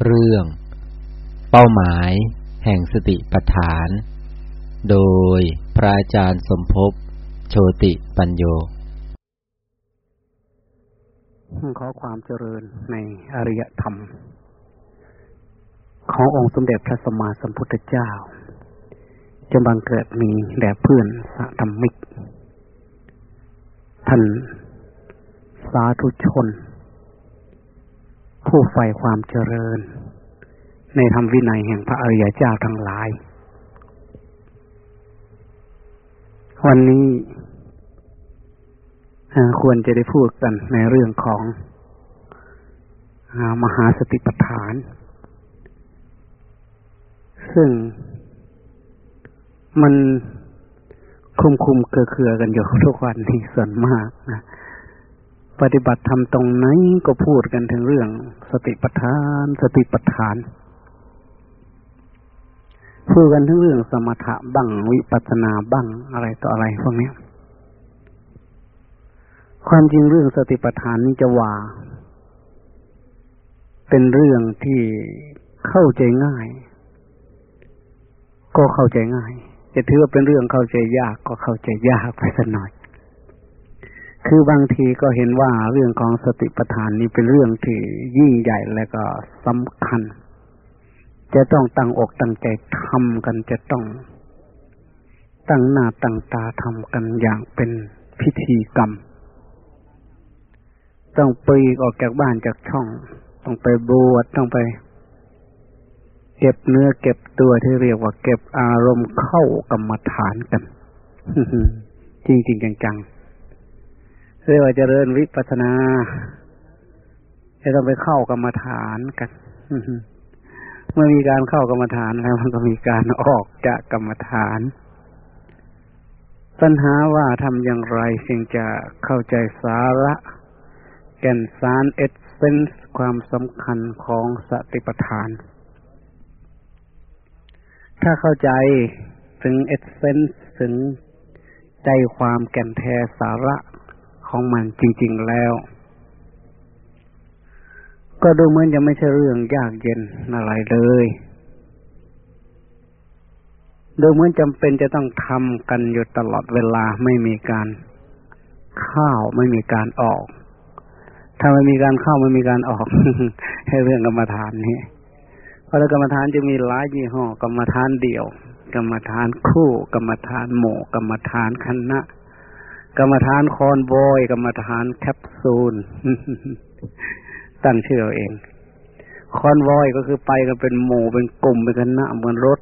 เรื่อง เป้าหมายแห่งสติปัฏฐาน โดยพระอาจารย์สมภพโชติปัญโย ขอความเจริญในอริยธรรม ขององค์สมเด็จพระสัมมาสัมพุทธเจ้าจะบังเกิดมีแด่เพื่อนสะธรรมิก ท่านสาธุชน ผู้ใฝ่ความเจริญ ในธรรมวินัยแห่งพระอริยเจ้าทั้งหลาย วันนี้ควรจะได้พูดกันในเรื่องของมหาสติปัฏฐาน ซึ่งมันคุมคุมเกลือๆกันอยู่ทุกวันนี้ส่วนมากนะ ปฏิบัติทำตรงไหนก็พูดกันถึงเรื่อง สติปัฏฐาน สติปัฏฐานพูดกันถึงเรื่องสมถะบ้างวิปัสนาบ้างอะไรต่ออะไรพวกนี้ความจริงเรื่องสติปัฏฐานนี้จะว่า เป็นเรื่องที่เข้าใจง่าย ก็เข้าใจง่าย จะถือว่าเป็นเรื่องเข้าใจยากก็เข้าใจยากไปสักหน่อย คือบางทีก็เห็นว่าเรื่องของสติปัฏฐานนี้เป็นเรื่องที่ยิ่งใหญ่และก็สำคัญ จะต้องตั้งอกตั้งใจทำกันจะต้อง ตั้งหน้าตั้งตาทำกันอย่างเป็นพิธีกรรม ต้องปีกออกจากบ้านจากช่อง ต้องไปบวชต้องไป เก็บเนื้อเก็บตัวที่เรียกว่าเก็บอารมณ์เข้ากรรมฐานกัน จริงจริงจังๆ เรียกว่าเจริญวิปัสนา จะต้องไปเข้ากรรมฐานกันเมื่อมีการเข้ากรรมฐานแล้วมันก็มีการออกจากกรรมฐาน ปัญหาว่าทำอย่างไรจึงจะเข้าใจสาระ แก่นสารเอสเซนส์ความสำคัญของสติปัฏฐาน ถ้าเข้าใจถึงเอสเซนส์ถึงใจความแก่นแท้สาระ ของมันจริง ๆแล้ว ก็ดูเหมือนจะไม่ใช่เรื่องยากเย็นอะไรเลยดูเหมือนจำเป็นจะต้องทำกันอยู่ตลอดเวลาไม่มีการเข้าไม่มีการออก ถ้าไม่มีการเข้าไม่มีการออก ให้เรื่องกรรมฐานนี่เพราะกรรมฐานจะมีหลายยี่ห้อกรรมฐานเดี่ยว กรรมฐานคู่ กรรมฐานหมู่กรรมฐานคณะ กรรมฐานคอนบอย กรรมฐานแคปซูล ตั้งชื่อเอาเอง คอนวอยก็คือไปกันเป็นหมู่เป็นกลุ่มเป็นคณะเหมือนรถ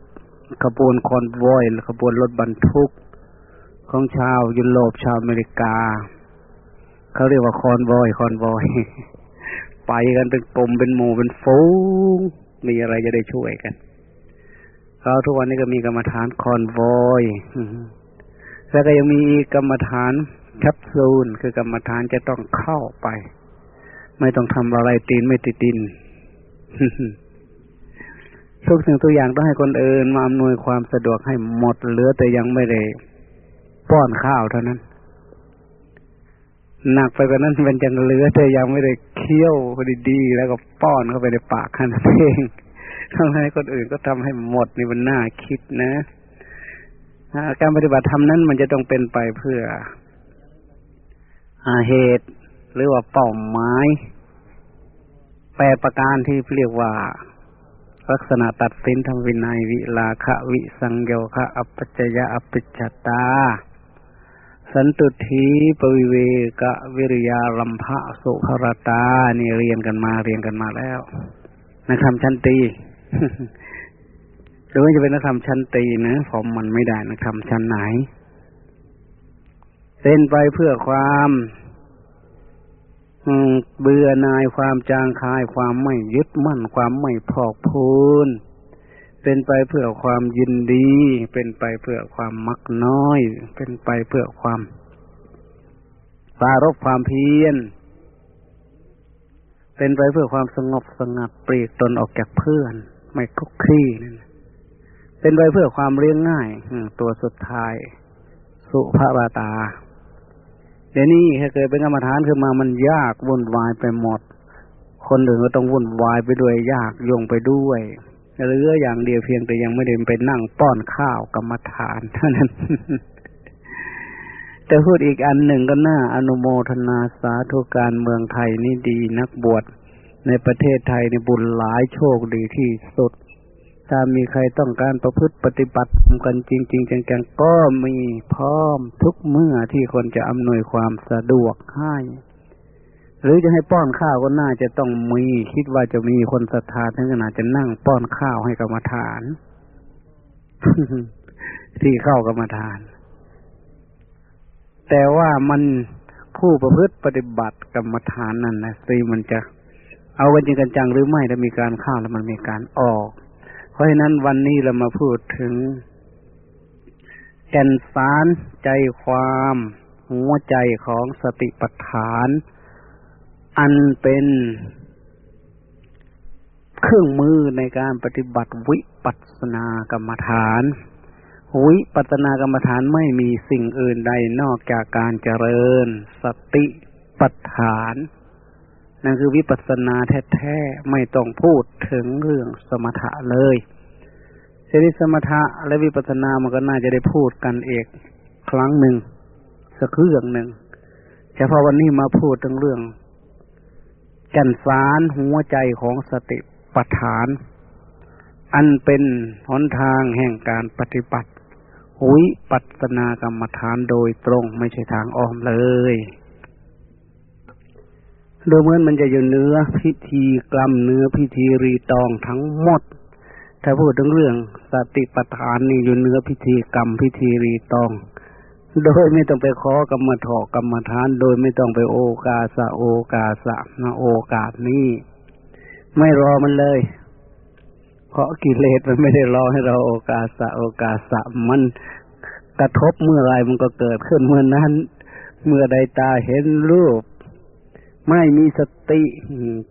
ขบวนคอนวอยขบวนรถบรรทุก ของชาวยุโรปชาวอเมริกา เขาเรียกว่าคอนบอยคอนบอย ไปกันเป็นกลมเป็นหมู่เป็นฟูงมีอะไรจะได้ช่วยกันเขาทุกวันนี้ก็มีกรรมฐานคอนบอย แล้วก็ยังมีกรรมฐานแคปซูลคือกรรมฐานจะต้องเข้าไป ไม่ต้องทำอะไรตีนไม่ติดดินทุกสิ่งตัวอย่างต้องให้คนอื่นมาอำนวยความสะดวกให้หมดเหลือแต่ยังไม่ได้ป้อนข้าวเท่านั้น หนักไปกว่านั้นมันจะเหลือแต่ยังไม่ได้เคี้ยวดีๆแล้วก็ป้อนเข้าไปในปากคันเองทำให้คนอื่นก็ทำให้หมดนี่มันน่าคิดนะ การปฏิบัติธรรมนั้นมันจะต้องเป็นไปเพื่ออาเหตุ หรือว่าเป้าหมายแปรประการที่เรียกว่า ลักษณะตัดสินทำวินัยวิลาคะวิสังโยคะอัปจยะอภิจตา สันตุทีปวิเวกะวิริยาลัมภะสุขรตา นี่เรียนกันมาเรียนกันมาแล้วนักธรรมชั้นตี หรือว่าจะเป็นนักธรรมชั้นตีนะผมมันไม่ได้นักธรรมชั้นไหนเป็นไปเพื่อความเบื่อนายความจางคายความไม่ยึดมั่น ความไม่พอกพูน เป็นไปเพื่อความยินดี เป็นไปเพื่อความมักน้อย เป็นไปเพื่อความปารบความเพียร เป็นไปเพื่อความสงบสงัดปรีกตนออกจากเพื่อน ไม่คุกคีนั่น เป็นไปเพื่อความเรียงง่ายตัวสุดท้าย สุภาราตา เดี๋ยวนี้ถ้าเกิดเป็นกรรมฐานขึ้นมามันยากวุ่นวายไปหมด คนอื่นก็ต้องวุ่นวายไปด้วยยากยงไปด้วยเหลืออย่างเดียวเพียงแต่ยังไม่ได้ไปนั่งป้อนข้าวกรรมฐานเท่านั้น แต่พูดอีกอันหนึ่งก็น่าอนุโมทนาสาธุการเมืองไทยนี่ดีนักบวชในประเทศไทยในบุญหลายโชคดีที่สุด ถ้ามีใครต้องการประพฤติปฏิบัติกันจริงๆจังๆก็มีพร้อมทุกเมื่อที่คนจะอำนวยความสะดวกให้ หรือจะให้ป้อนข้าวก็น่าจะต้องมีคิดว่าจะมีคนศรัทธาถึงขนาดจะนั่งป้อนข้าวให้กรรมฐาน ที่เข้ากรรมฐาน แต่ว่ามันผู้ประพฤติปฏิบัติกรรมฐานนั่นนะสิมันจะ เอากันจริงกันจังหรือไม่ถ้ามีการเข้าแล้วมันมีการออก เพราะฉะนั้นวันนี้เรามาพูดถึง แก่นสารใจความ หัวใจของสติปัฏฐาน อันเป็นเครื่องมือในการปฏิบัติวิปัสสนากรรมฐาน วิปัสสนากรรมฐานไม่มีสิ่งอื่นใดนอกจากการเจริญ สติปัฏฐาน นั่นคือวิปัสสนาแท้ๆไม่ต้องพูดถึงเรื่องสมถะเลยเีสมถะและวิปัสสนามันก็น่าจะได้พูดกันเอกครั้งหนึ่งสักเรื่องหนึ่งเฉพาะวันนี้มาพูดถึงเรื่องแก่นสารหัวใจของสติปัฏฐาน อันเป็นหนทางแห่งการปฏิบัติหุยปัสนากรรมฐานโดยตรงไม่ใช่ทางอ้อมเลย ดยเหมือนมันจะอยู่เนื้อพิธีกรรมเนื้อพิธีรีตองทั้งหมด ถ้าพูดถึงเรื่องสติปัฏฐานนี่อยู่เนื้อพิธีกรรมพิธีรีตอง โดยไม่ต้องไปขอกรรมถอกรรมฐาน โดยไม่ต้องไปโอกาสะโอกาสะนะโอกาสนี้ไม่รอมันเลย เพราะกิเลสมันไม่ได้รอให้เราโอกาสะโอกาสะมันกระทบเมื่อไรมันก็เกิดขึ้นเมื่อนั้น เมื่อใดตาเห็นรูป ไม่มีสติ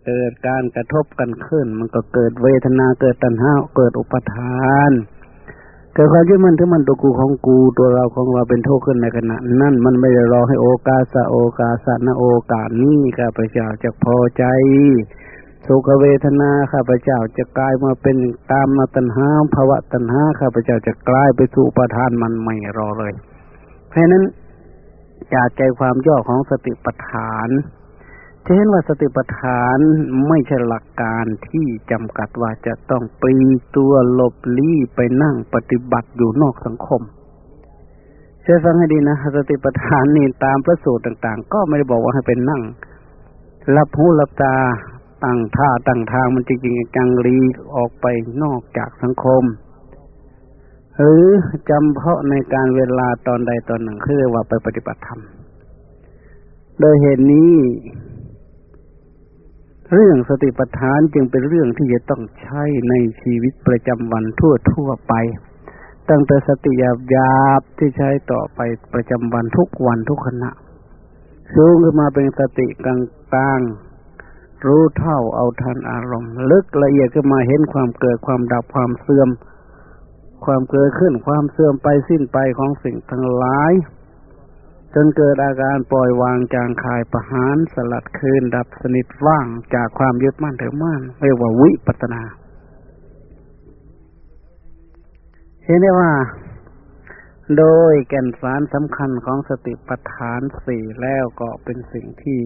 เกิดการกระทบกันขึ้น มันก็เกิดเวทนาเกิดตัณหาเกิดอุปทาน เกิดความยึดมั่นถือมันตัวกูของกูตัวเราของเราเป็นโทษขึ้นในขณะนั่นมันไม่ได้รอให้โอกาสโอกาสนะโอกาสนี้ข้าพเจ้าจะพอใจสุขเวทนาข้าพเจ้าจะกลายมาเป็นตามมาตัณหาภาวะตัณหาข้าพเจ้าจะกลายไปสู่ประทานมันไม่รอเลย เพราะนั้นจากใจความย่อของสติปัฏฐาน จะเห็นว่าสติปัฏฐานไม่ใช่หลักการที่จำกัดว่าจะต้องปีตัวหลบลี้ไปนั่งปฏิบัติอยู่นอกสังคมเชื่อฟังให้ดีนะสติปัฏฐานนี่ตามพระสูตรต่าง ๆ ก็ไม่ได้บอกว่าให้เป็นนั่งรับหูรับตาตั้งท่าตั้งทางมันจริงๆจังรีออกไปนอกจากสังคม หรือจำเพาะในการเวลาตอนใดตอนหนึ่งคือว่าไปปฏิบัติธรรมโดยเหตุนี้ เรื่องสติปัฏฐานจึงเป็นเรื่องที่จะต้องใช้ในชีวิตประจำวันทั่วทั่วไป ตั้งแต่สติหยาบหยาบที่ใช้ต่อไปประจำวันทุกวันทุกขณะสูงขึ้นมาเป็นสติกลางกลางรู้เท่าเอาทันอารมณ์ ลึกละเอียดขึ้นมาเห็นความเกิดความดับความเสื่อม ความเกิดขึ้นความเสื่อมไปสิ้นไปของสิ่งทั้งหลาย จนเกิดอาการปล่อยวางจางคายประหารสลัดคืน ดับสนิทว่างจากความยึดมั่นถือมั่นเรียกว่าวิปัสนา เห็นได้ว่า โดยแก่นสารสำคัญของสติปัฏฐานสี่แล้วก็เป็นสิ่งที่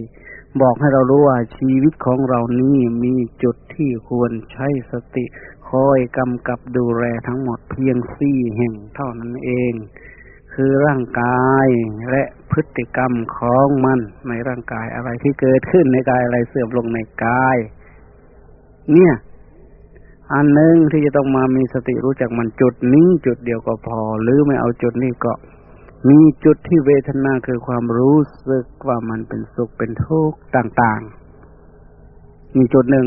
บอกให้เรารู้ว่าชีวิตของเรานี้มีจุดที่ควรใช้สติ คอยกำกับดูแลทั้งหมดเพียงสี่แห่งเท่านั้นเอง คือร่างกายและพฤติกรรมของมันในร่างกายอะไรที่เกิดขึ้นในกายอะไรเสื่อมลงในกาย เนี่ย อันหนึ่งที่จะต้องมามีสติรู้จักมันจุดนี้จุดเดียวก็พอ หรือไม่เอาจุดนี้ก็ มีจุดที่เวทนาคือความรู้สึกว่ามันเป็นสุขเป็นทุกข์ต่าง ๆ มีจุดหนึ่ง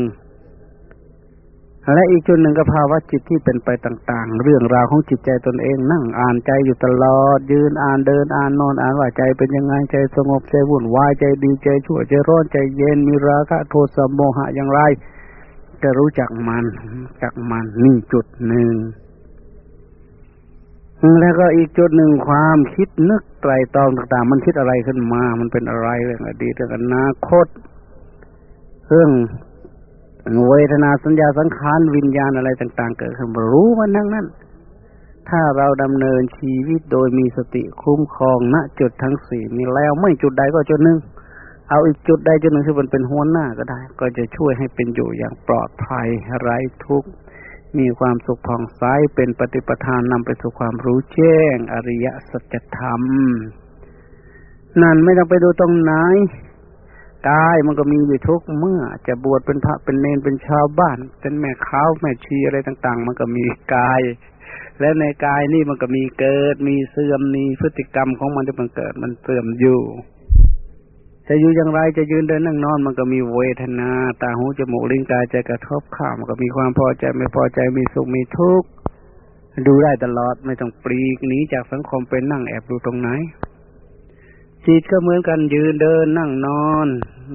และอีกจุดหนึ่งก็ภาวะจิตที่เป็นไปต่าง ๆ เรื่องราวของจิตใจตนเองนั่งอ่านใจอยู่ตลอด ยืนอ่านเดินอ่านนอนอ่านว่าใจเป็นยังไงใจสงบใจวุ่นวายใจดีใจชั่วใจร้อนใจเย็นมีราคะโทสะโมหะอย่างไรจะรู้จักมันจักมันนี่จุดหนึ่งแล้วก็อีกจุดหนึ่งความคิดนึกไตรตรองต่าง ๆ มันคิดอะไรขึ้นมา มันเป็นอะไรเรื่องอดีตเรื่องอนาคตเรื่อง เวทนาสัญญาสังขารวิญญาณอะไรต่าง ๆ เกิดขึ้นรู้มันทั้งนั้น ถ้าเราดำเนินชีวิตโดยมีสติคุ้มครองณจุดทั้งสี่นี้แล้วไม่จุดใดก็จุดหนึ่งเอาอีกจุดใดจุดหนึ่งที่มันเป็นหัวหน้าก็ได้ ก็จะช่วยให้เป็นอยู่อย่างปลอดภัยไร้ทุกข์มีความสุขผ่องใสเป็นปฏิปทานนำไปสู่ความรู้แจ้ง อริยสัจธรรม นั่นไม่ต้องไปดูตรงไหน กายมันก็มีอยู่ทุกเมื่อ จะบวชเป็นพระเป็นเนนเป็นชาวบ้าน เป็นแม่ข้าวแม่ชีอะไรต่าง ๆ มันก็มีกาย และในกายนี่มันก็มีเกิด มีเสื่อมมีพฤติกรรมของมันที่มันเกิด มันเสื่อมอยู่จะอยู่อย่างไรจะยืนเดินนั่งนอนมันก็มีเวทนา ตาหูจมูกลิ้นกายใจกระทบข้ามันก็มีความพอใจไม่พอใจมีสุขมีทุกข์ดูได้ตลอดไม่ต้องปลีกหนีจากสังคมไปนั่งแอบดูตรงไหน จิตก็เหมือนกันยืนเดินนั่งนอน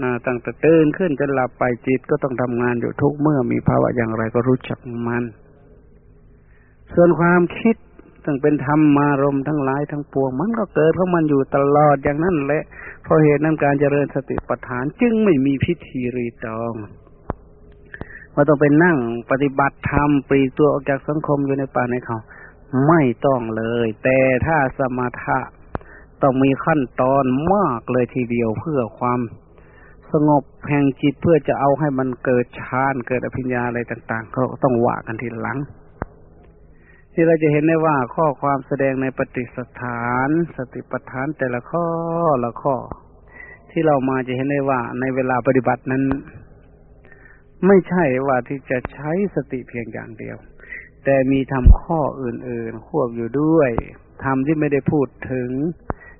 นะตั้งแต่ตื่นขึ้นจนหลับไปจิตก็ต้องทำงานอยู่ทุกเมื่อมีภาวะอย่างไรก็รู้จักมัน ส่วนความคิดตั้งเป็นธรรมารมทั้งหลายทั้งปวง มันก็เกิดของมันอยู่ตลอดอย่างนั้นแหละเพราะเหตุนั้นการเจริญสติปัฏฐานจึงไม่มีพิธีรีตองว่าต้องไปนั่งปฏิบัติธรรมปรีตัวออกจากสังคมอยู่ในป่าในเขา ไม่ต้องเลย แต่ถ้าสมถะ ต้องมีขั้นตอนมากเลยทีเดียวเพื่อความสงบแห่งจิตเพื่อจะเอาให้มันเกิดฌานเกิดอภิญญาอะไรต่างๆเขาต้องว่ากันทีหลัง ที่เราจะเห็นได้ว่าข้อความแสดงในปฏิสถาน สติปัฏฐานแต่ละข้อละข้อ ที่เรามาจะเห็นได้ว่าในเวลาปฏิบัตินั้น ไม่ใช่ว่าที่จะใช้สติเพียงอย่างเดียว แต่มีทำข้ออื่นๆ ควบอยู่ด้วยทำที่ไม่ได้พูดถึง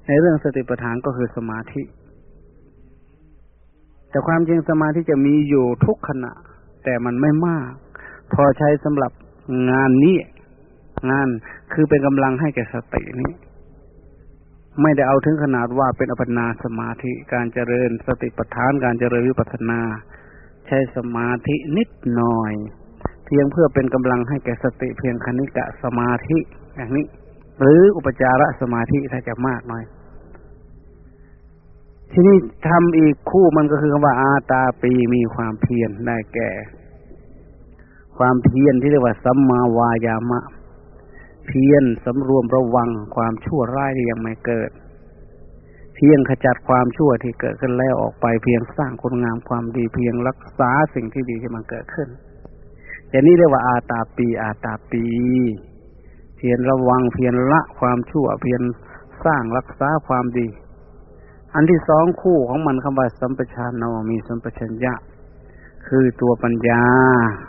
ในเรื่องสติปัฏฐานก็คือสมาธิ แต่ความจริงสมาธิจะมีอยู่ทุกขณะ แต่มันไม่มาก พอใช้สำหรับงานนี้ งานคือเป็นกำลังให้แก่สตินี้ ไม่ได้เอาถึงขนาดว่าเป็นอัปนาสมาธิการเจริญสติปัฏฐานการเจริญวิปัสสนา ใช้สมาธินิดหน่อย เพียงเพื่อเป็นกำลังให้แก่สติเพียงคณิกะสมาธิอย่างนี้ หรืออุปจารสมาธิถ้าจะมากหน่อย ที่นี่ทำอีกคู่มันก็คือคำว่าอาตาปีมีความเพียรได้แก่ ความเพียรที่เรียกว่าสัมมาวายามะ เพียรสำรวมระวังความชั่วร้ายที่ยังไม่เกิด เพียงขจัดความชั่วที่เกิดขึ้นแล้วออกไปเพียงสร้างคุณงามความดีเพียงรักษาสิ่งที่ดีที่มันเกิดขึ้นอย่างนี้เรียกว่าอาตาปี อาตาปี พียรระวังเพียรละความชั่วเพียรสร้างรักษาความดี อันที่สองคู่ของมันคำว่าสัมปชานโนมีสัมปชัญญะ คือตัวปัญญา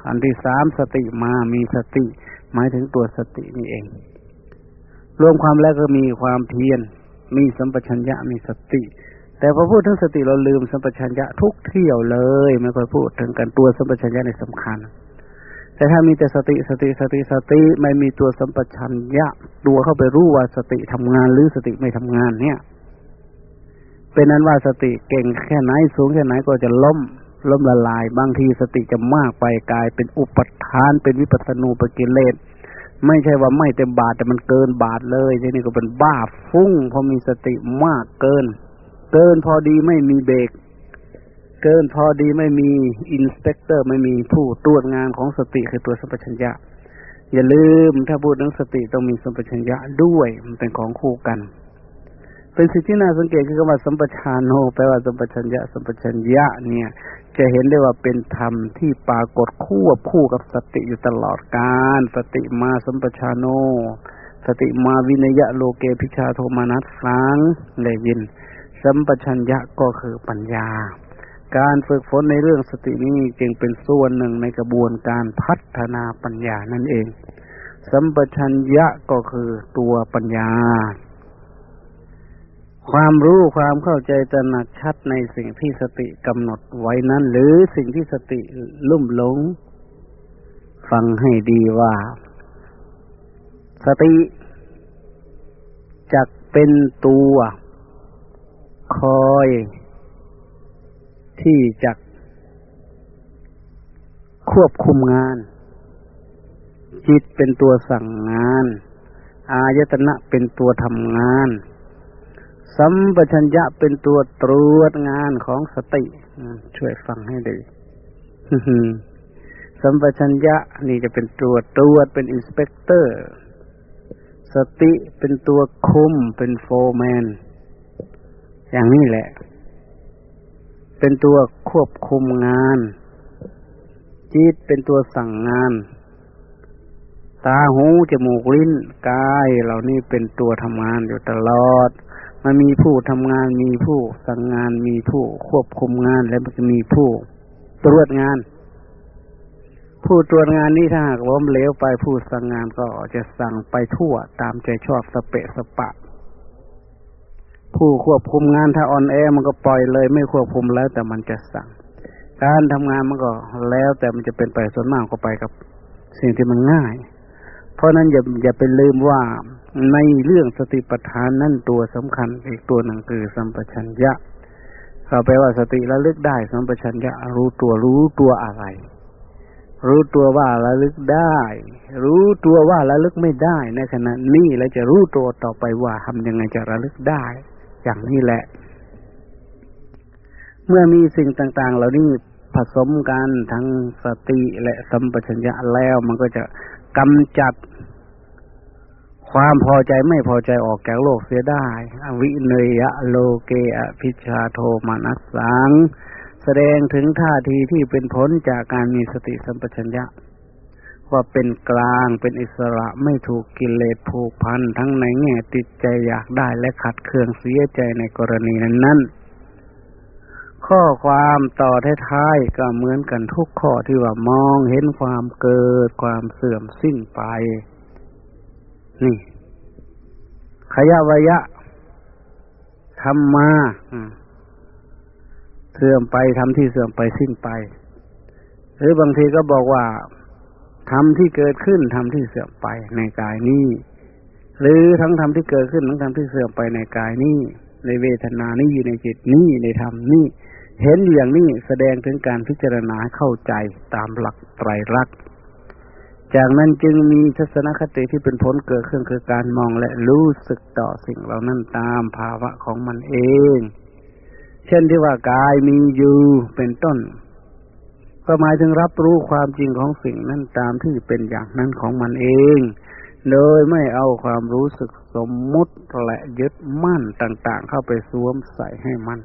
อันที่สามสติมามีสติ หมายถึงตัวสตินี่เอง รวมความแล้วก็มีความเพียรมีสัมปชัญญะมีสติ แต่พอพูดถึงสติเราลืมสัมปชัญญะทุกเที่ยวเลย ไม่ค่อยพูดถึงกันตัวสัมปชัญญะนี่สำคัญ แต่ถ้ามีแต่สติสติสติสติไม่มีตัวสัมปชัญญะตัวเข้าไปรู้ว่าสติทำงานหรือสติไม่ทำงานเนี่ย เป็นนั้นว่าสติเก่งแค่ไหนสูงแค่ไหนก็จะล้มล้มละลาย บางทีสติจะมากไปกลายเป็นอุปทาน เป็นวิปัสสนูปกิเลสไม่ใช่ว่าไม่เต็มบาทแต่มันเกินบาทเลยทีนี้ก็เป็นบ้าฟุ้งพอมีสติมากเกิน เกินพอดีไม่มีเบรก เกินพอดีไม่มีอินสเปกเตอร์ไม่มีผู้ตรวจงานของสติคือตัวสัมปชัญญะ อย่าลืมถ้าพูดถึงสติต้องมีสัมปชัญญะด้วยมันเป็นของคู่กัน เป็นสิ่งที่น่าสังเกตคือคำว่าสัมปชานโนแปลว่าสัมปชัญญะสัมปชัญญะเนี่ย จะเห็นได้ว่าเป็นธรรมที่ปรากฏคู่คู่กับสติอยู่ตลอดกาลสติมาสัมปชานโน สติมาวินยะโลเกพิชาโทมานัสสังเลยยิน สัมปชัญญะก็คือปัญญา การฝึกฝนในเรื่องสตินี้จึงเป็นส่วนหนึ่งในกระบวนการพัฒนาปัญญานั่นเอง สัมปชัญญะก็คือตัวปัญญา ความรู้ความเข้าใจตระหนักชัดในสิ่งที่สติกำหนดไว้นั้น หรือสิ่งที่สติลุ่มหลง ฟังให้ดีว่า สติจักเป็นตัว คอย ที่จะควบคุมงาน จิตเป็นตัวสั่งงาน อายตนะเป็นตัวทำงาน สัมปชัญญะเป็นตัวตรวจงานของสติ ช่วยฟังให้ดีสัมปชัญญะนี่จะเป็นตัวตรวจเป็นอินสเปกเตอร์ สติเป็นตัวคุมเป็นโฟร์แมน อย่างนี้แหละ เป็นตัวควบคุมงาน จิตเป็นตัวสั่งงาน ตาหูจมูกลิ้นกายเหล่านี้เป็นตัวทำงานอยู่ตลอด มันมีผู้ทำงานมีผู้สั่งงานมีผู้ ควบคุมงานและมันจะมีผู้ตรวจงาน ผู้ตรวจงานนี้ถ้าหากล้มเหลวไปผู้สั่งงานก็จะสั่งไปทั่วตามใจชอบสเปะสปะ ผู้ควบคุมงานถ้าอ่อนแอมันก็ปล่อยเลย ไม่ควบคุมแล้วแต่มันจะสั่ง การทำงานมันก็แล้วแต่มันจะเป็นไปส่วนมากก็ไปกับ สิ่งที่มันง่าย เพราะนั้นอย่าอย่าไปลืมว่าในเรื่องสติปัฏฐานนั่นตัวสำคัญ อีกตัวหนึ่งคือสัมปชัญญะเขาแปลว่าสติระลึกได้ สัมปชัญญะรู้ตัวรู้ตัวอะไร รู้ตัวว่าระลึกได้ รู้ตัวว่าระลึกไม่ได้ในขณะนี้แล้วจะรู้ตัวต่อไปว่าทำยังไงจะระลึกได้ อย่างนี้แหละ เมื่อมีสิ่งต่าง ๆ เหล่านี้ผสมกันทั้งสติและสัมปชัญญะแล้วมันก็จะกำจัดความพอใจไม่พอใจออกจากโลกเสียได้อวิเนยะโลเกอภิชาโทมานัสสัง แสดงถึงท่าทีที่เป็นผลจากการมีสติสัมปชัญญะ ว่าเป็นกลางเป็นอิสระไม่ถูกกิเลสผูกพันทั้งในแง่ติดใจอยากได้และขัดเคืองเสียใจในกรณีนั้นนั้นข้อความต่อท้ายๆก็เหมือนกันทุกข้อที่ว่ามองเห็นความเกิดความเสื่อมสิ้นไป นี่ ขยะวยะธรรมาเสื่อมไปทำที่เสื่อมไปสิ้นไป หรือบางทีก็บอกว่า ทำที่เกิดขึ้นทำที่เสื่อมไปในกายนี้ หรือทั้งทำที่เกิดขึ้นทั้งทำที่เสื่อมไปในกายนี้ ในเวทนานี้ในจิตนี้ในธรรมนี้เห็นอย่างนี้แสดงถึงการพิจารณาเข้าใจตามหลักไตรลักษณ์จากนั้นจึงมีทัศนคติที่เป็นผลเกิดขึ้นคือการมองและรู้สึกต่อสิ่งเหล่านั้นตามภาวะของมันเอง เช่นที่ว่ากายมีอยู่เป็นต้น ก็หมายถึงรับรู้ความจริงของสิ่งนั้นตามที่เป็นอย่างนั้นของมันเอง โดยไม่เอาความรู้สึกสมมุติและยึดมั่นต่าง ๆ เข้าไปสวมใส่ให้มัน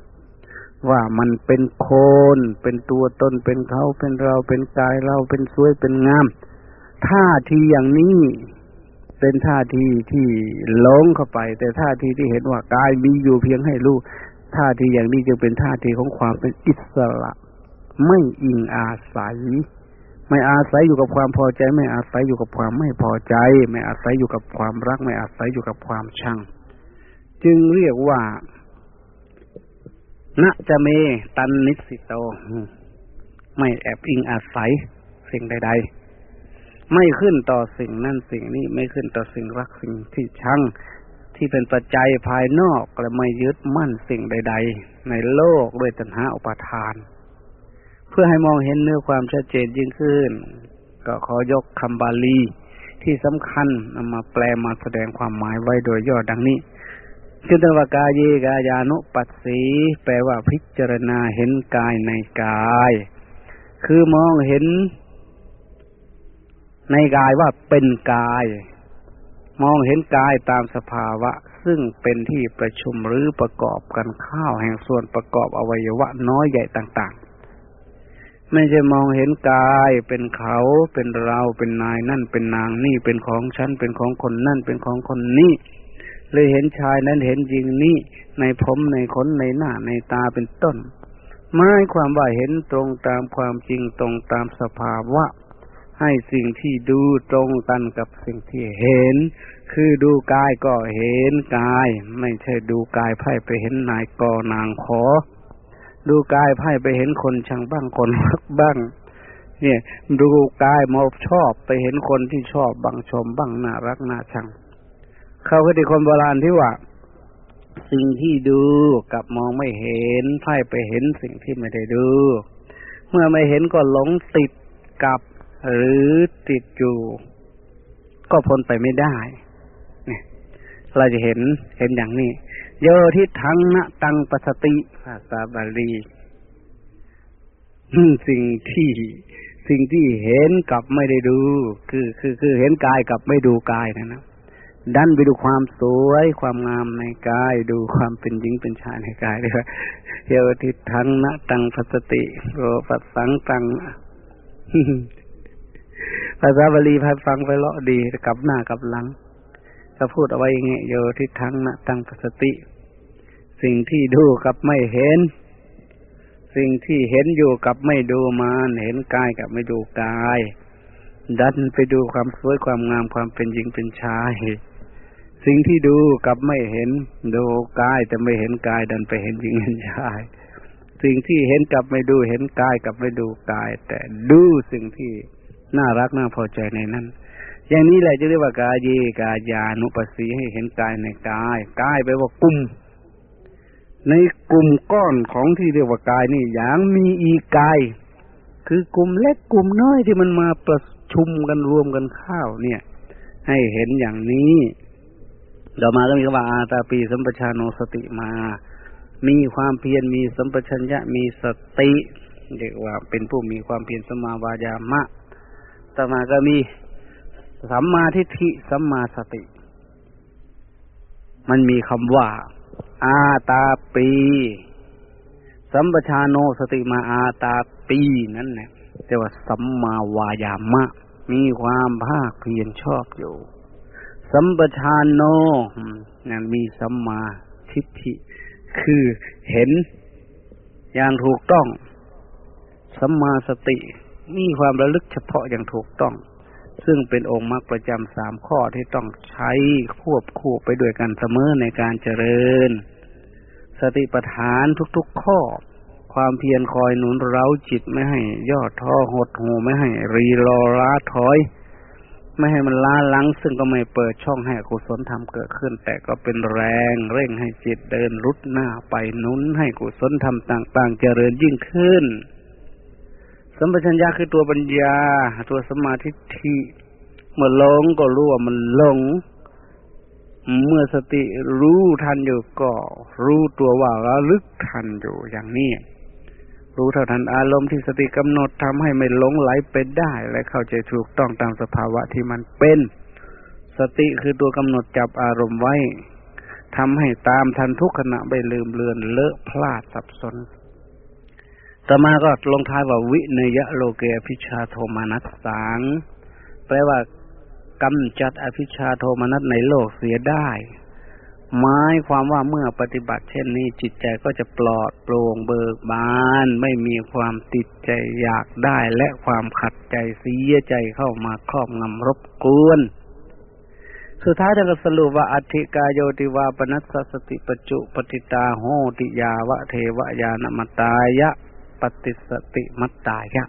ว่ามันเป็นโคน เป็นตัวตน เป็นเขา เป็นเรา เป็นกายเรา เป็นสวย เป็นงาม ท่าทีอย่างนี้เป็นท่าทีที่หลงเข้าไป แต่ท่าทีที่เห็นว่ากายมีอยู่เพียงให้รู้ท่าทีอย่างนี้จึงเป็นท่าทีของความเป็นอิสระ ไม่อิงอาศัย ไม่อาศัยอยู่กับความพอใจ ไม่อาศัยอยู่กับความไม่พอใจ ไม่อาศัยอยู่กับความรัก ไม่อาศัยอยู่กับความชัง จึงเรียกว่าณจะเมตันนิสิโต ไม่แอบอิงอาศัย สิ่งใด ๆ ไม่ขึ้นต่อสิ่งนั่นสิ่งนี้ไม่ขึ้นต่อสิ่งรักสิ่งที่ชังที่เป็นปัจจัยภายนอกและไม่ยึดมั่นสิ่งใด ๆ ในโลกด้วยตัณหาอุปาทาน เพื่อให้มองเห็นเนื้อความชัดเจนยิ่งขึ้น ก็ขอยกคำบาลี ที่สำคัญนำมาแปลมาแสดงความหมายไว้โดยย่อดังนี้คือตวากาเยกายานุปัสสี แปลว่าพิจารณาเห็นกายในกาย คือมองเห็น ในกายว่าเป็นกาย มองเห็นกายตามสภาวะ ซึ่งเป็นที่ประชุมหรือประกอบกันข้าวแห่งส่วนประกอบอวัยวะน้อยใหญ่ต่าง ไม่ใช่มองเห็นกายเป็นเขาเป็นเราเป็นนายนั่นเป็นนางนี่เป็นของฉันเป็นของคนนั่นเป็นของคนนี้เลยเห็นชายนั้นเห็นหญิงนี้ในผมในขนในหน้าในตาเป็นต้นหมายความว่าเห็นตรงตามความจริงตรงตามสภาวะ ให้สิ่งที่ดูตรงกันกับสิ่งที่เห็น คือดูกายก็เห็นกาย ไม่ใช่ดูกายไพ่ไปเห็นนายกอนางขอ ดูกายไพ่ไปเห็นคนชังบ้างคนรักบ้าง เนี่ย ดูกายมอบชอบไปเห็นคนที่ชอบบังชมบ้างน่ารักน่าชัง เขาคือคนโบราณที่ว่า สิ่งที่ดูกับมองไม่เห็นไพ่ไปเห็นสิ่งที่ไม่ได้ดู เมื่อไม่เห็นก็หลงติดกับ หรือติดอยู่ ก็พ้นไปไม่ได้ เนี่ย เราจะเห็นเห็นอย่างนี้ โยทิทังนะตังปัสติภาษาบาลีสิ่งที่สิ่งที่เห็นกับไม่ได้ดู คือคือคือเห็นกายกับไม่ดูกายนะนะดันไปดูความสวยความงามในกาย ดูความเป็นหญิงเป็นชายในกายเลยเยวทิทังนะตังพัสติโรปัสสังตังภาษาบาลีพัดฟังไปเลาะดีกับหน้ากับหลัง ก็พูดเอาไว้อย่างเงี้ยโยทิทังนะตังสติ สิ่งที่ดูกับไม่เห็น สิ่งที่เห็นอยู่กับไม่ดูมันเห็นกายกับไม่ดูกาย ดันไปดูความสวยความงามความเป็นหญิงเป็นชาย สิ่งที่ดูกับไม่เห็นดูกายแต่ไม่เห็นกาย ดันไปเห็นหญิงเห็นชาย สิ่งที่เห็นกับไม่ดูเห็นกายกับไม่ดูกาย แต่ดูสิ่งที่น่ารักน่าพอใจในนั้น อย่างนี้แหละจะเรียกว่ากายเยกายานุปัสสีให้เห็นกายในกายกายแปว่ากลุ่ม ในกลุ่มก้อนของที่เรียกว่ากายนี่อย่างมีอีกาย คือกลุ่มเล็กกลุ่มน้อยที่มันมาประชุมกันรวมกันข้าวเนี่ย ให้เห็นอย่างนี้ต่อมาก็มีคำว่าอาตาปีสัมปชานโนสติมา มีความเพียรมีสัมปชัญญะมีสติเรียกว่าเป็นผู้มีความเพียรสมาวายามะต่อมาก็มี สัมมาทิฏฐิสัมมาสติ มันมีคำว่า อาตาปีสัมปชานโนสติมาอาตาปีนั่นแหละเรียกว่าสัมมาวายามะ มีความภาคเพียรชอบอยู่ สัมปทานโนนั่นมีสัมมาทิฏฐิ คือเห็นอย่างถูกต้อง สัมมาสติ มีความระลึกเฉพาะอย่างถูกต้อง ซึ่งเป็นองค์มรรคประจำสามข้อที่ต้องใช้ควบคู่ไปด้วยกันเสมอในการเจริญ สติปัฏฐานทุกๆข้อ ความเพียรคอยหนุนเร้าจิตไม่ให้ย่อท้อหดหูไม่ให้รีรอล้าถอย ไม่ให้มันล้าลัง ซึ่งก็ไม่เปิดช่องให้กุศลธรรมเกิดขึ้น แต่ก็เป็นแรงเร่งให้จิตเดินรุดหน้าไปนุนให้กุศลธรรมต่าง ๆ เจริญยิ่งขึ้น สัมปชัญญะคือตัวปัญญา ตัวสมาธิทิเมื่อหลงก็รู้ว่ามันหลง เมื่อสติรู้ทันอยู่ก็รู้ตัวว่าระลึกทันอยู่อย่างนี้รู้เท่าทันอารมณ์ที่สติกำหนดทำให้ไม่หลงไหลไปได้ และเข้าใจถูกต้องตามสภาวะที่มันเป็น สติคือตัวกำหนดจับอารมณ์ไว้ทำให้ตามทันทุกขณะไม่ลืมเลือนเลอะพลาดสับสน ต่อมาก็ลงท้ายว่าวิเนยโลเกอภิชาโทมานัสสังแปลว่ากำจัดอภิชาโทมานัสในโลกเสียได้ หมายความว่าเมื่อปฏิบัติเช่นนี้จิตใจก็จะปลอดโปร่งเบิกบาน ไม่มีความติดใจอยากได้ และความขัดใจเสียใจเข้ามาครอบงำรบกวนสุดท้ายจะสรุปว่าอธิกายโยติวาปนัสสติปจุปฏิตาโหติยาวะเทวญาณมตายะ ปฏิสติมัตตายะ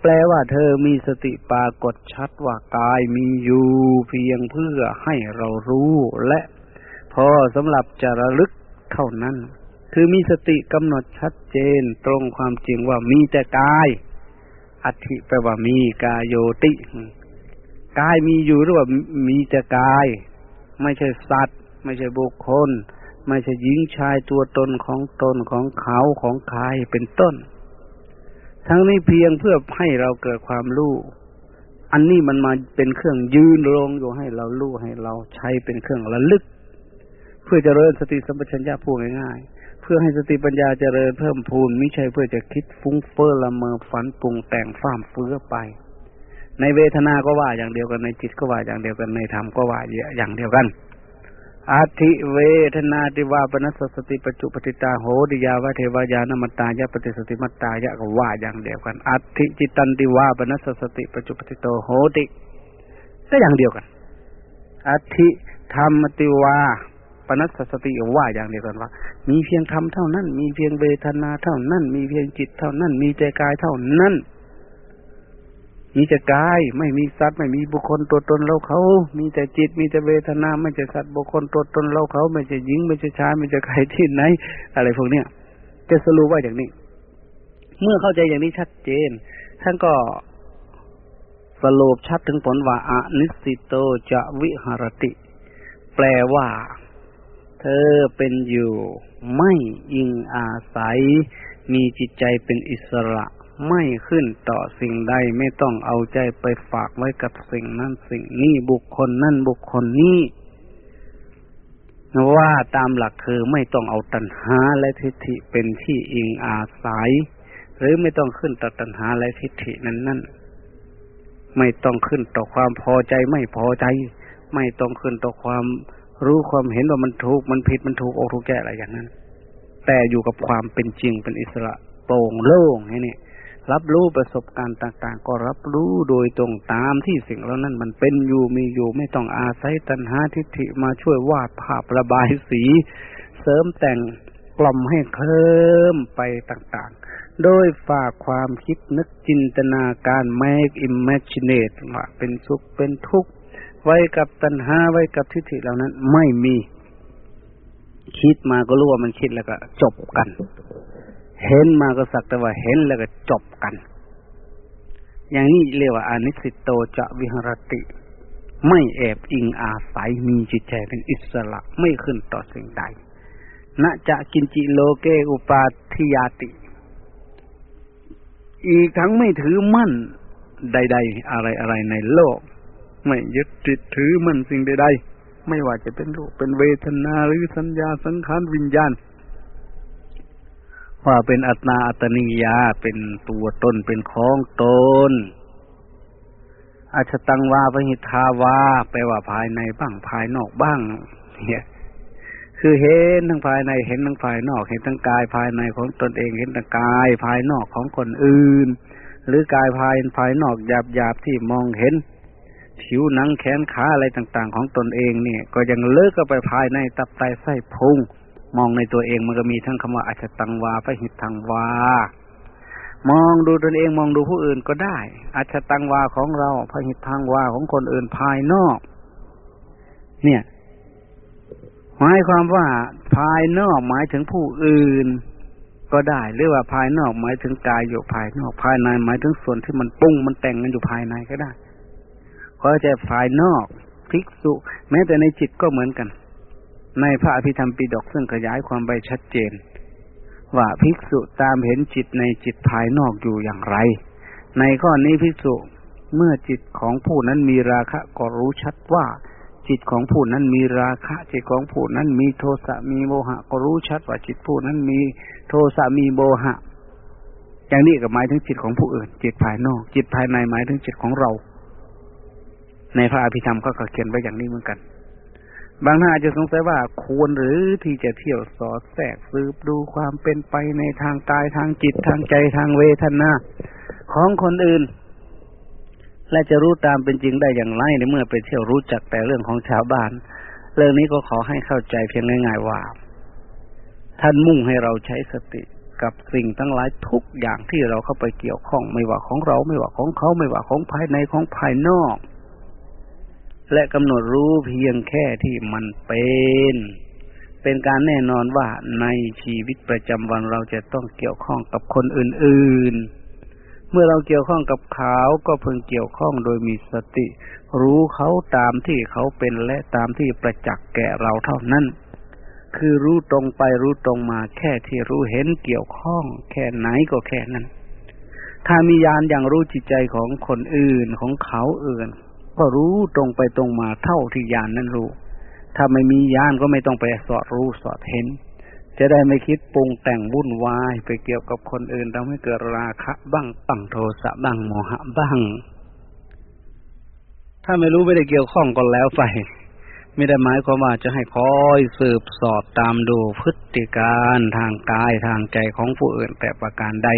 แปลว่าเธอมีสติปรากฏชัดว่ากายมีอยู่เพียงเพื่อให้เรารู้และพอสำหรับจะระลึกเท่านั้น คือมีสติกำหนดชัดเจนตรงความจริงว่ามีแต่กาย อธิแปลว่ามีกายโยติ กายมีอยู่หรือว่ามีแต่กาย ไม่ใช่สัตว์ ไม่ใช่บุคคล ไม่ใช่หญิงชายตัวตนของตนของเขาของใครเป็นต้น ทั้งนี้เพียงเพื่อให้เราเกิดความรู้ อันนี้มันมาเป็นเครื่องยืนลงอยู่ให้เรารู้ให้เราใช้เป็นเครื่องระลึก เพื่อจเจริญสติสัมปชัญญะพูดง่ายๆ เพื่อให้สติปัญญาเจริญเพิ่มพูนไม่ใช่เพื่อจะคิดฟุ้งเฟ้อละเมอฝันปรุงแต่งฟ้ามเฟื้อไป ในเวทนาก็ว่าอย่างเดียวกันในจิตก็ว่าอย่างเดียวกันในธรรมก็ว่าอย่างเดียวกัน อาทิเวทนาติวาปนัสสติปัจจุปฏิตาโหดิยาวะเทวายานมัตตายะปฏิสติมัตตายะก็ว่าอย่างเดียวกันอัติจิตันติวาปนัสสติปัจจุปฏิโตโหติ ก็อย่างเดียวกันอัติธรรมติวาปนัสสติว่าอย่างเดียวกันว่า มีเพียงธรรมเท่านั้น มีเพียงเวทนาเท่านั้น มีเพียงจิตเท่านั้น มีใจกายเท่านั้น มีแต่กาย ไม่มีสัตว์ไม่มีบุคคลตัวตนเราเขา มีแต่จิตมีแต่เวทนา ไม่ใช่สัตว์บุคคลตัวตนเราเขา ไม่ใช่หญิง ไม่ใช่ชายไม่ใช่ใครที่ไหน อะไรพวกเนี้ยจะสรุปว่าอย่างนี้ เมื่อเข้าใจอย่างนี้ชัดเจน ท่านก็สรุปชัดถึงผลว่าอนิสิโตจะวิหารติ แปลว่า เธอเป็นอยู่ ไม่อิงอาศัย มีจิตใจเป็นอิสระ ไม่ขึ้นต่อสิ่งใดไม่ต้องเอาใจไปฝากไว้กับสิ่งนั้นสิ่งนี้บุคคลนั่นบุคคลนี้ว่าตามหลักคือไม่ต้องเอาตัณหาและทิฏฐิเป็นที่อิงอาศัย หรือไม่ต้องขึ้นต่อตัณหาและทิฏฐินั้นนั่นไม่ต้องขึ้นต่อความพอใจไม่พอใจ ไม่ต้องขึ้นต่อความรู้ความเห็นว่ามันถูกมันผิดมันถูกโอถูกแก่อะไรอย่างนั้น แต่อยู่กับความเป็นจริงเป็นอิสระโปร่งโล่งนี่ รับรู้ประสบการณ์ต่างๆ ก็รับรู้โดยตรงตามที่สิ่งเหล่านั้นมันเป็นอยู่มีอยู่ไม่ต้องอาศัยตัณหาทิฏฐิมาช่วยวาดภาพระบายสี เสริมแต่งกล่อมให้เคลิ้มไปต่างๆ โดยฝากความคิดนึกจินตนาการ make imaginate ว่าเป็นสุขเป็นทุกข์ ไว้กับตัณหาไว้กับทิฏฐิเหล่านั้นไม่มี คิดมาก็รู้ว่ามันคิดแล้วก็จบกัน เห็นมาก็สักแต่ว่าเห็นแล้วก็จบกัน อย่างนี้เรียกว่าอนิสิตโตจะวิหรติ ไม่แอบอิงอาศัยมีจิตใจเป็นอิสระไม่ขึ้นต่อสิ่งใดณจะกินจิโลเกอุปาทิยาติ อีกทั้งไม่ถือมั่นใด ๆ อะไรอะไรในโลก ไม่ยึดติดถือมั่นสิ่งใด ๆ ไม่ว่าจะเป็นรูปเป็นเวทนาหรือสัญญาสังขารวิญญาณ ว่าเป็นอัตนาอัตนิยาเป็นตัวตนเป็นของตนอาชตังวาพหิทาวาแปลว่าภายในบ้างภายนอกบ้างเนี่ยคือเห็นทั้งภายในเห็นทั้งภายนอก เห็นทั้งกายภายในของตนเองเห็นทั้งกายภายนอกของคนอื่น หรือกายภายภายนอกหยาบหยาบที่มองเห็น ผิวหนังแขนขาอะไรต่าง ๆ ของตนเองเนี่ย ก็ยังเลิกก็ไปภายในตับไตไส้พุง มองในตัวเองมันก็มีทั้งคำว่าอัจตังวาพหิตทังวามองดูตนเองมองดูผู้อื่นก็ได้ อัจตังวาของเราพหิตทังวาของคนอื่นภายนอก เนี่ยหมายความว่าภายนอกหมายถึงผู้อื่นก็ได้ หรือว่าภายนอกหมายถึงกายอยู่ภายนอกภายในหมายถึงส่วนที่มันปุ้งมันแต่งกันอยู่ภายในก็ได้ก็จะภายนอกภิกษุ แม้แต่ในจิตก็เหมือนกัน ในพระอภิธรรมปิฎกซึ่งขยายความไปชัดเจน ว่าภิกษุตามเห็นจิตในจิตภายนอกอยู่อย่างไร ในข้อนี้ภิกษุเมื่อจิตของผู้นั้นมีราคะก็รู้ชัดว่า จิตของผู้นั้นมีราคะ จิตของผู้นั้นมีโทสะมีโมหะ ก็รู้ชัดว่าจิตผู้นั้นมีโทสะมีโมหะ อย่างนี้ก็หมายถึงจิตของผู้อื่น จิตภายนอก จิตภายในหมายถึงจิตของเรา ในพระอภิธรรมก็เขียนไว้อย่างนี้เหมือนกัน บางท่านอาจจะสงสัยว่าควรหรือที่จะเที่ยวสอดแทรกสืบดูความเป็นไปในทางกายทางจิตทางใจทางเวทนาของคนอื่น และจะรู้ตามเป็นจริงได้อย่างไรในเมื่อไปเที่ยวรู้จักแต่เรื่องของชาวบ้าน เรื่องนี้ก็ขอให้เข้าใจเพียงง่าย ๆว่า ท่านมุ่งให้เราใช้สติกับสิ่งทั้งหลายทุกอย่างที่เราเข้าไปเกี่ยวข้อง ไม่ว่าของเราไม่ว่าของเขาไม่ว่าของภายในของภายนอก และกำหนดรู้เพียงแค่ที่มันเป็น เป็นการแน่นอนว่าในชีวิตประจำวันเราจะต้องเกี่ยวข้องกับคนอื่น ๆ เมื่อเราเกี่ยวข้องกับเขาก็เพิ่งเกี่ยวข้องโดยมีสติ รู้เขาตามที่เขาเป็นและตามที่ประจักษ์แก่เราเท่านั้น คือรู้ตรงไปรู้ตรงมาแค่ที่รู้เห็นเกี่ยวข้อง แค่ไหนก็แค่นั้นถ้ามียานอย่างรู้จิตใจของคนอื่นของเขาอื่น ก็รู้ตรงไปตรงมาเท่าที่ญาณนนั้นรู้ ถ้าไม่มีญาณก็ไม่ต้องไปสอดรู้สอดเห็น จะได้ไม่คิดปรุงแต่งวุ่นวายไปเกี่ยวกับคนอื่นทำให้เกิดราคะ บ้างปังโทสะบ้างโมหะบ้าง ถ้าไม่รู้ไม่ได้เกี่ยวข้องก็แล้วไปไม่ได้หมายความว่าจะให้คอยสืบสอบตามดูพฤติการทางกายทางใจของผู้อื่นแต่ประการใด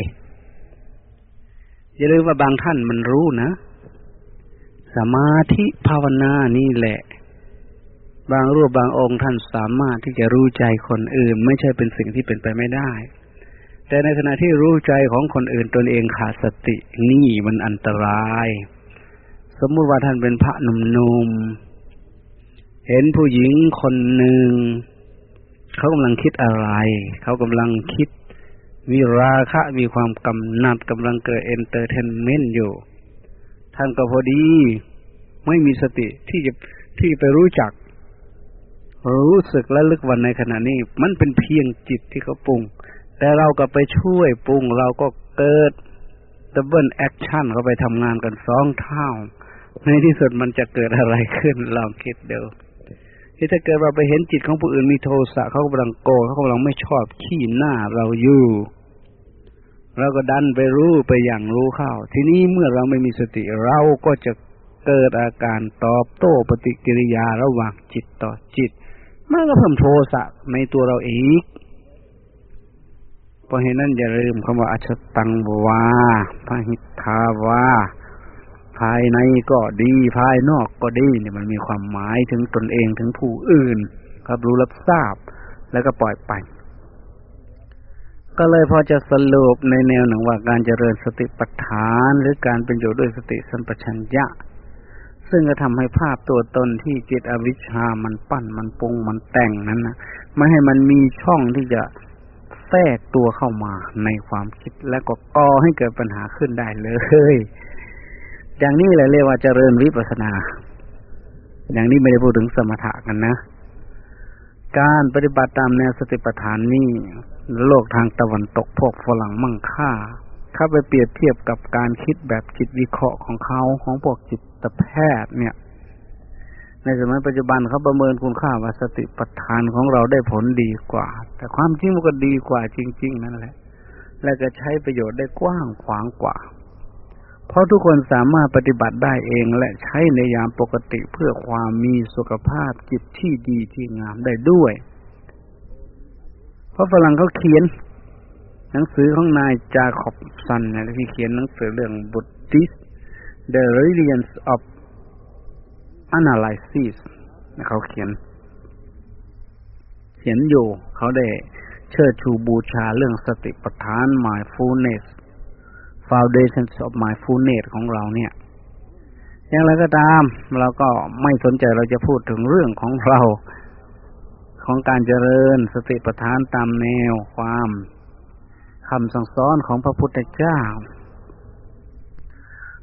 อย่าลืมว่าบางท่านมันรู้นะ สมาธิภาวนานี่แหละ บางรูปบางองค์ท่านสามารถที่จะรู้ใจคนอื่น ไม่ใช่เป็นสิ่งที่เป็นไปไม่ได้ แต่ในขณะที่รู้ใจของคนอื่นตนเองขาดสตินี่มันอันตราย สมมุติว่าท่านเป็นพระหนุ่มๆเห็นผู้หญิงคนหนึ่งเขากำลังคิดอะไร เขากำลังคิดมีราคะมีความกำหนัดกำลังเกิด entertainment อยู่ ท่านก็พอดี ไม่มีสติที่จะที่ไปรู้จัก รู้สึกระลึกว่าในขณะนี้ มันเป็นเพียงจิตที่เขาปรุง แต่เราก็ไปช่วยปรุง เราก็เกิด double action เขาไปทำงานกันสองเท่าในที่สุดมันจะเกิดอะไรขึ้นลองคิดเดี๋ยวที่ถ้าเกิดเราไปเห็นจิตของผู้อื่นมีโทสะเขากำลังโกรธเขากำลังไม่ชอบขี้หน้าเราอยู่ เราก็ดันไปรู้ไปอย่างรู้เข้า ทีนี้เมื่อเราไม่มีสติเราก็จะเกิดอาการตอบโต้ปฏิกิริยาระหว่างจิตต่อจิต มันก็เพิ่มโทสะในตัวเราอีกเพราะเหตุนั้นอย่าลืมคำว่าอัชตังวาพหิทาวาภายในก็ดีภายนอกก็ดีเนี่ยมันมีความหมายถึงตนเองถึงผู้อื่น ครับรู้รับทราบแล้วก็ปล่อยไป ก็เลยพอจะสรุปในแนวหนึ่งว่าการเจริญสติปัฏฐาน หรือการเป็นอยู่ด้วยสติสัมปชัญญะ ซึ่งจะทำให้ภาพตัวตนที่จิตอวิชชามันปั้นมันปรุงมันแต่งนั้นนะไม่ให้มันมีช่องที่จะแทรกตัวเข้ามาในความคิดและก็ก่อให้เกิดปัญหาขึ้นได้เลย อย่างนี้แหละเรียกว่าเจริญวิปัสนา อย่างนี้ไม่ได้พูดถึงสมถะกันนะ การปฏิบัติตามแนวสติปัฏฐานนี่โลกทางตะวันตกพวกฝรั่งมั่งค่าเข้าไปเปรียบเทียบกับการคิดแบบจิตวิเคราะห์ของเขาของพวกจิตแพทย์เนี่ย ในสมัยปัจจุบันเขาประเมินคุณค่าว่าสติปัฏฐานของเราได้ผลดีกว่า แต่ความจริงมันก็ดีกว่าจริง ๆ นั่นแหละ และก็ใช้ประโยชน์ได้กว้างขวางกว่า เพราะทุกคนสามารถปฏิบัติได้เองและใช้ในยามปกติเพื่อความมีสุขภาพจิตที่ดีที่งามได้ด้วย เพราะฝรั่งเขาเขียน หนังสือของนายจาคอบซันนะที่เขียนหนังสือเรื่อง Buddhist The Reliance of analysis เขาเขียน เขียนอยู่ เขาได้เชิดชูบูชาเรื่องสติปัฏฐาน mindfulness foundations of mindfulness ของเราเนี่ยอย่างไรก็ตาม เราก็ไม่สนใจเราจะพูดถึงเรื่องของเราของการเจริญสติปัฏฐานตามแนวความคำสั่งสอนของพระพุทธเจ้า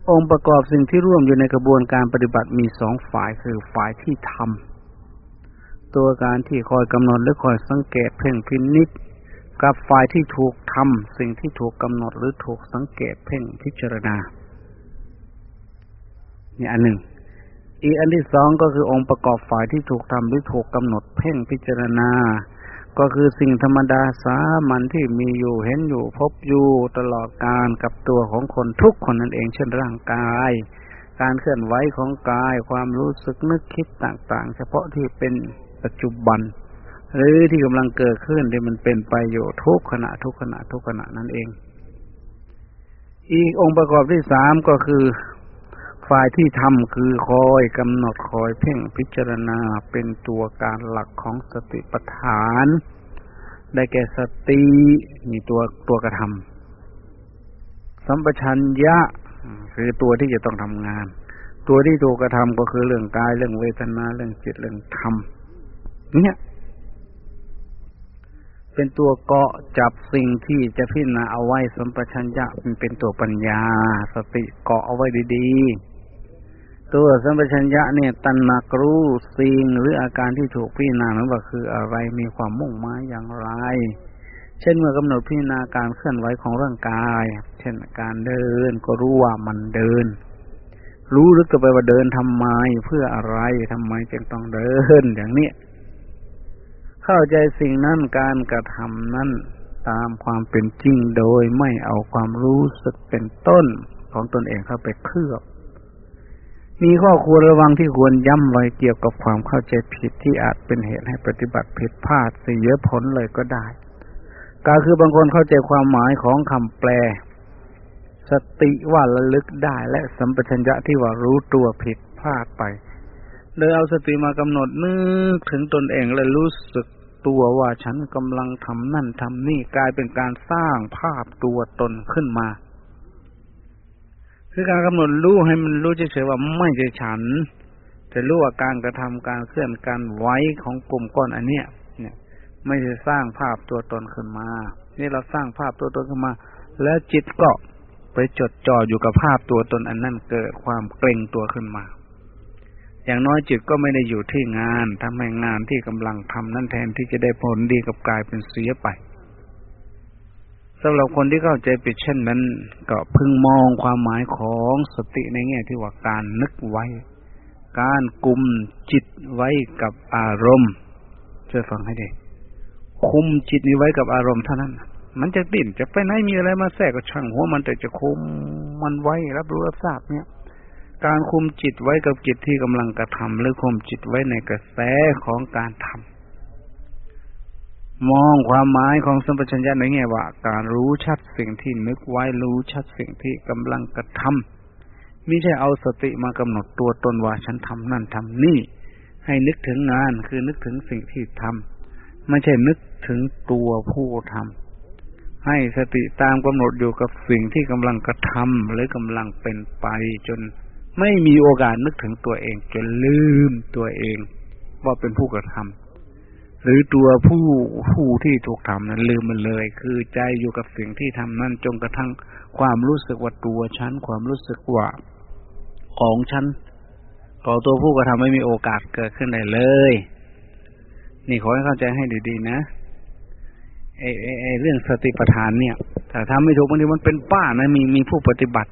องค์ประกอบสิ่งที่ร่วมอยู่ในกระบวนการปฏิบัติมีสองฝ่ายคือฝ่ายที่ทำตัวการที่คอยกำหนดหรือคอยสังเกตเพ่งพินิษ กับฝ่ายที่ถูกทำสิ่งที่ถูกกำหนดหรือถูกสังเกตเพ่งพิจารณานี่อันหนึ่ง อีกอันที่สองก็คือองค์ประกอบฝ่ายที่ถูกทำหรือถูกกำหนดเพ่งพิจารณา ก็คือสิ่งธรรมดาสามัญที่มีอยู่เห็นอยู่พบอยู่ตลอดการกับตัวของคนทุกคนนั่นเองเช่นร่างกาย การเคลื่อนไหวของกายความรู้สึกนึกคิดต่าง ๆ เฉพาะที่เป็นปัจจุบัน หรือที่กำลังเกิดขึ้นที่มันเป็นไปอยู่ทุกขณะทุกขณะทุกขณะนั่นเอง อีกองค์ประกอบที่สามก็คือฝ่ายที่ทำคือคอยกำหนดคอยเพ่งพิจารณาเป็นตัวการหลักของสติปัฏฐาน ได้แก่สติมีตัวตัวกระทำสัมปชัญญะคือตัวที่จะต้องทำงาน ตัวที่ถูกกระทำก็คือเรื่องกายเรื่องเวทนาเรื่องจิตเรื่องธรรมเนี่ย เป็นตัวเกาะจับสิ่งที่จะพิจารณาเอาไว้สัมปชัญญะมันเป็นตัวปัญญา สติเกาะเอาไว้ดีๆ ตัวสัมปชัญญะเนี่ยตันนักรู้สิ่งหรืออาการที่ถูกพิจารณานั้นว่าคืออะไรมีความมุ่งหมายอย่างไร เช่นเมื่อกำหนดพิจารณาการเคลื่อนไหวของร่างกาย เช่นการเดินก็รู้ว่ามันเดิน รู้ลึกก็ไปว่าเดินทำไมเพื่ออะไรทำไมจึงต้องเดินอย่างนี้ เข้าใจสิ่งนั้นการกระทำนั้นตามความเป็นจริงโดยไม่เอาความรู้สึกเป็นต้นของตนเองเข้าไปเคลือบ มีข้อควรระวังที่ควรย้ำไว้เกี่ยวกับความเข้าใจผิดที่อาจเป็นเหตุให้ปฏิบัติผิดพลาดเสียผลเลยก็ได้ ก็คือบางคนเข้าใจความหมายของคำแปล สติว่าระลึกได้และสัมปชัญญะที่ว่ารู้ตัวผิดพลาดไปเลยเอาสติมากำหนดนึกถึงตนเองและรู้สึก ตัวว่าฉันกำลังทำนั่นทำนี่กลายเป็นการสร้างภาพตัวตนขึ้นมา คือการกำหนดรู้ให้มันรู้เฉยๆว่าไม่ใช่ฉัน แต่รู้ว่าการกระทำการเคลื่อนการไหวของกลุ่มก้อนอันเนี้ยเนี่ย ไม่ได้สร้างภาพตัวตนขึ้นมา นี่เราสร้างภาพตัวตนขึ้นมา แล้วจิตก็ไปจดจ่ออยู่กับภาพตัวตนอันนั้นเกิดความเกรงตัวขึ้นมา อย่างน้อยจิตก็ไม่ได้อยู่ที่งานทำให้งานที่กำลังทำนั่นแทนที่จะได้ผลดีกับกลายเป็นเสียไปสำหรับคนที่เข้าใจผิดเช่นนั้น ก็พึงมองความหมายของสติในแง่ที่ว่าการนึกไว้ การกุมจิตไว้กับอารมณ์ช่วยฟังให้ดีคุมจิตนี้ไว้กับอารมณ์เท่านั้น มันจะดิ้นจะไปไหนมีอะไรมาแทรกก็ช่างหัวมันแต่จะคุมมันไว้รับรู้รับทราบเนี่ย การคุมจิตไว้กับจิตที่กำลังกระทำหรือคุมจิตไว้ในกระแสของการทำมองความหมายของสัมปชัญญะในแง่ว่า การรู้ชัดสิ่งที่นึกไว้รู้ชัดสิ่งที่กำลังกระทำไม่ใช่เอาสติมากำหนดตัวตนว่าฉันทำนั่นทำนี่ ให้นึกถึงงานคือนึกถึงสิ่งที่ทำไม่ใช่นึกถึงตัวผู้ทำให้สติตามกำหนดอยู่กับสิ่งที่กำลังกระทำหรือกำลังเป็นไปจน ไม่มีโอกาสนึกถึงตัวเองจนลืมตัวเอง ว่าเป็นผู้กระทำหรือตัวผู้ผู้ที่ถูกทำนั้นลืมมันเลย คือใจอยู่กับสิ่งที่ทำนั้นจนกระทั่งความรู้สึกว่าตัวฉันความรู้สึกว่าของฉันของตัวผู้กระทำไม่มีโอกาสเกิดขึ้นได้เลย นี่ขอให้เข้าใจให้ดีๆนะไอ้ไอ้เรื่องสติปัฏฐานเนี่ยแต่ทำไม่ถูกบางทีมันเป็นป้านะมีมีผู้ปฏิบัติ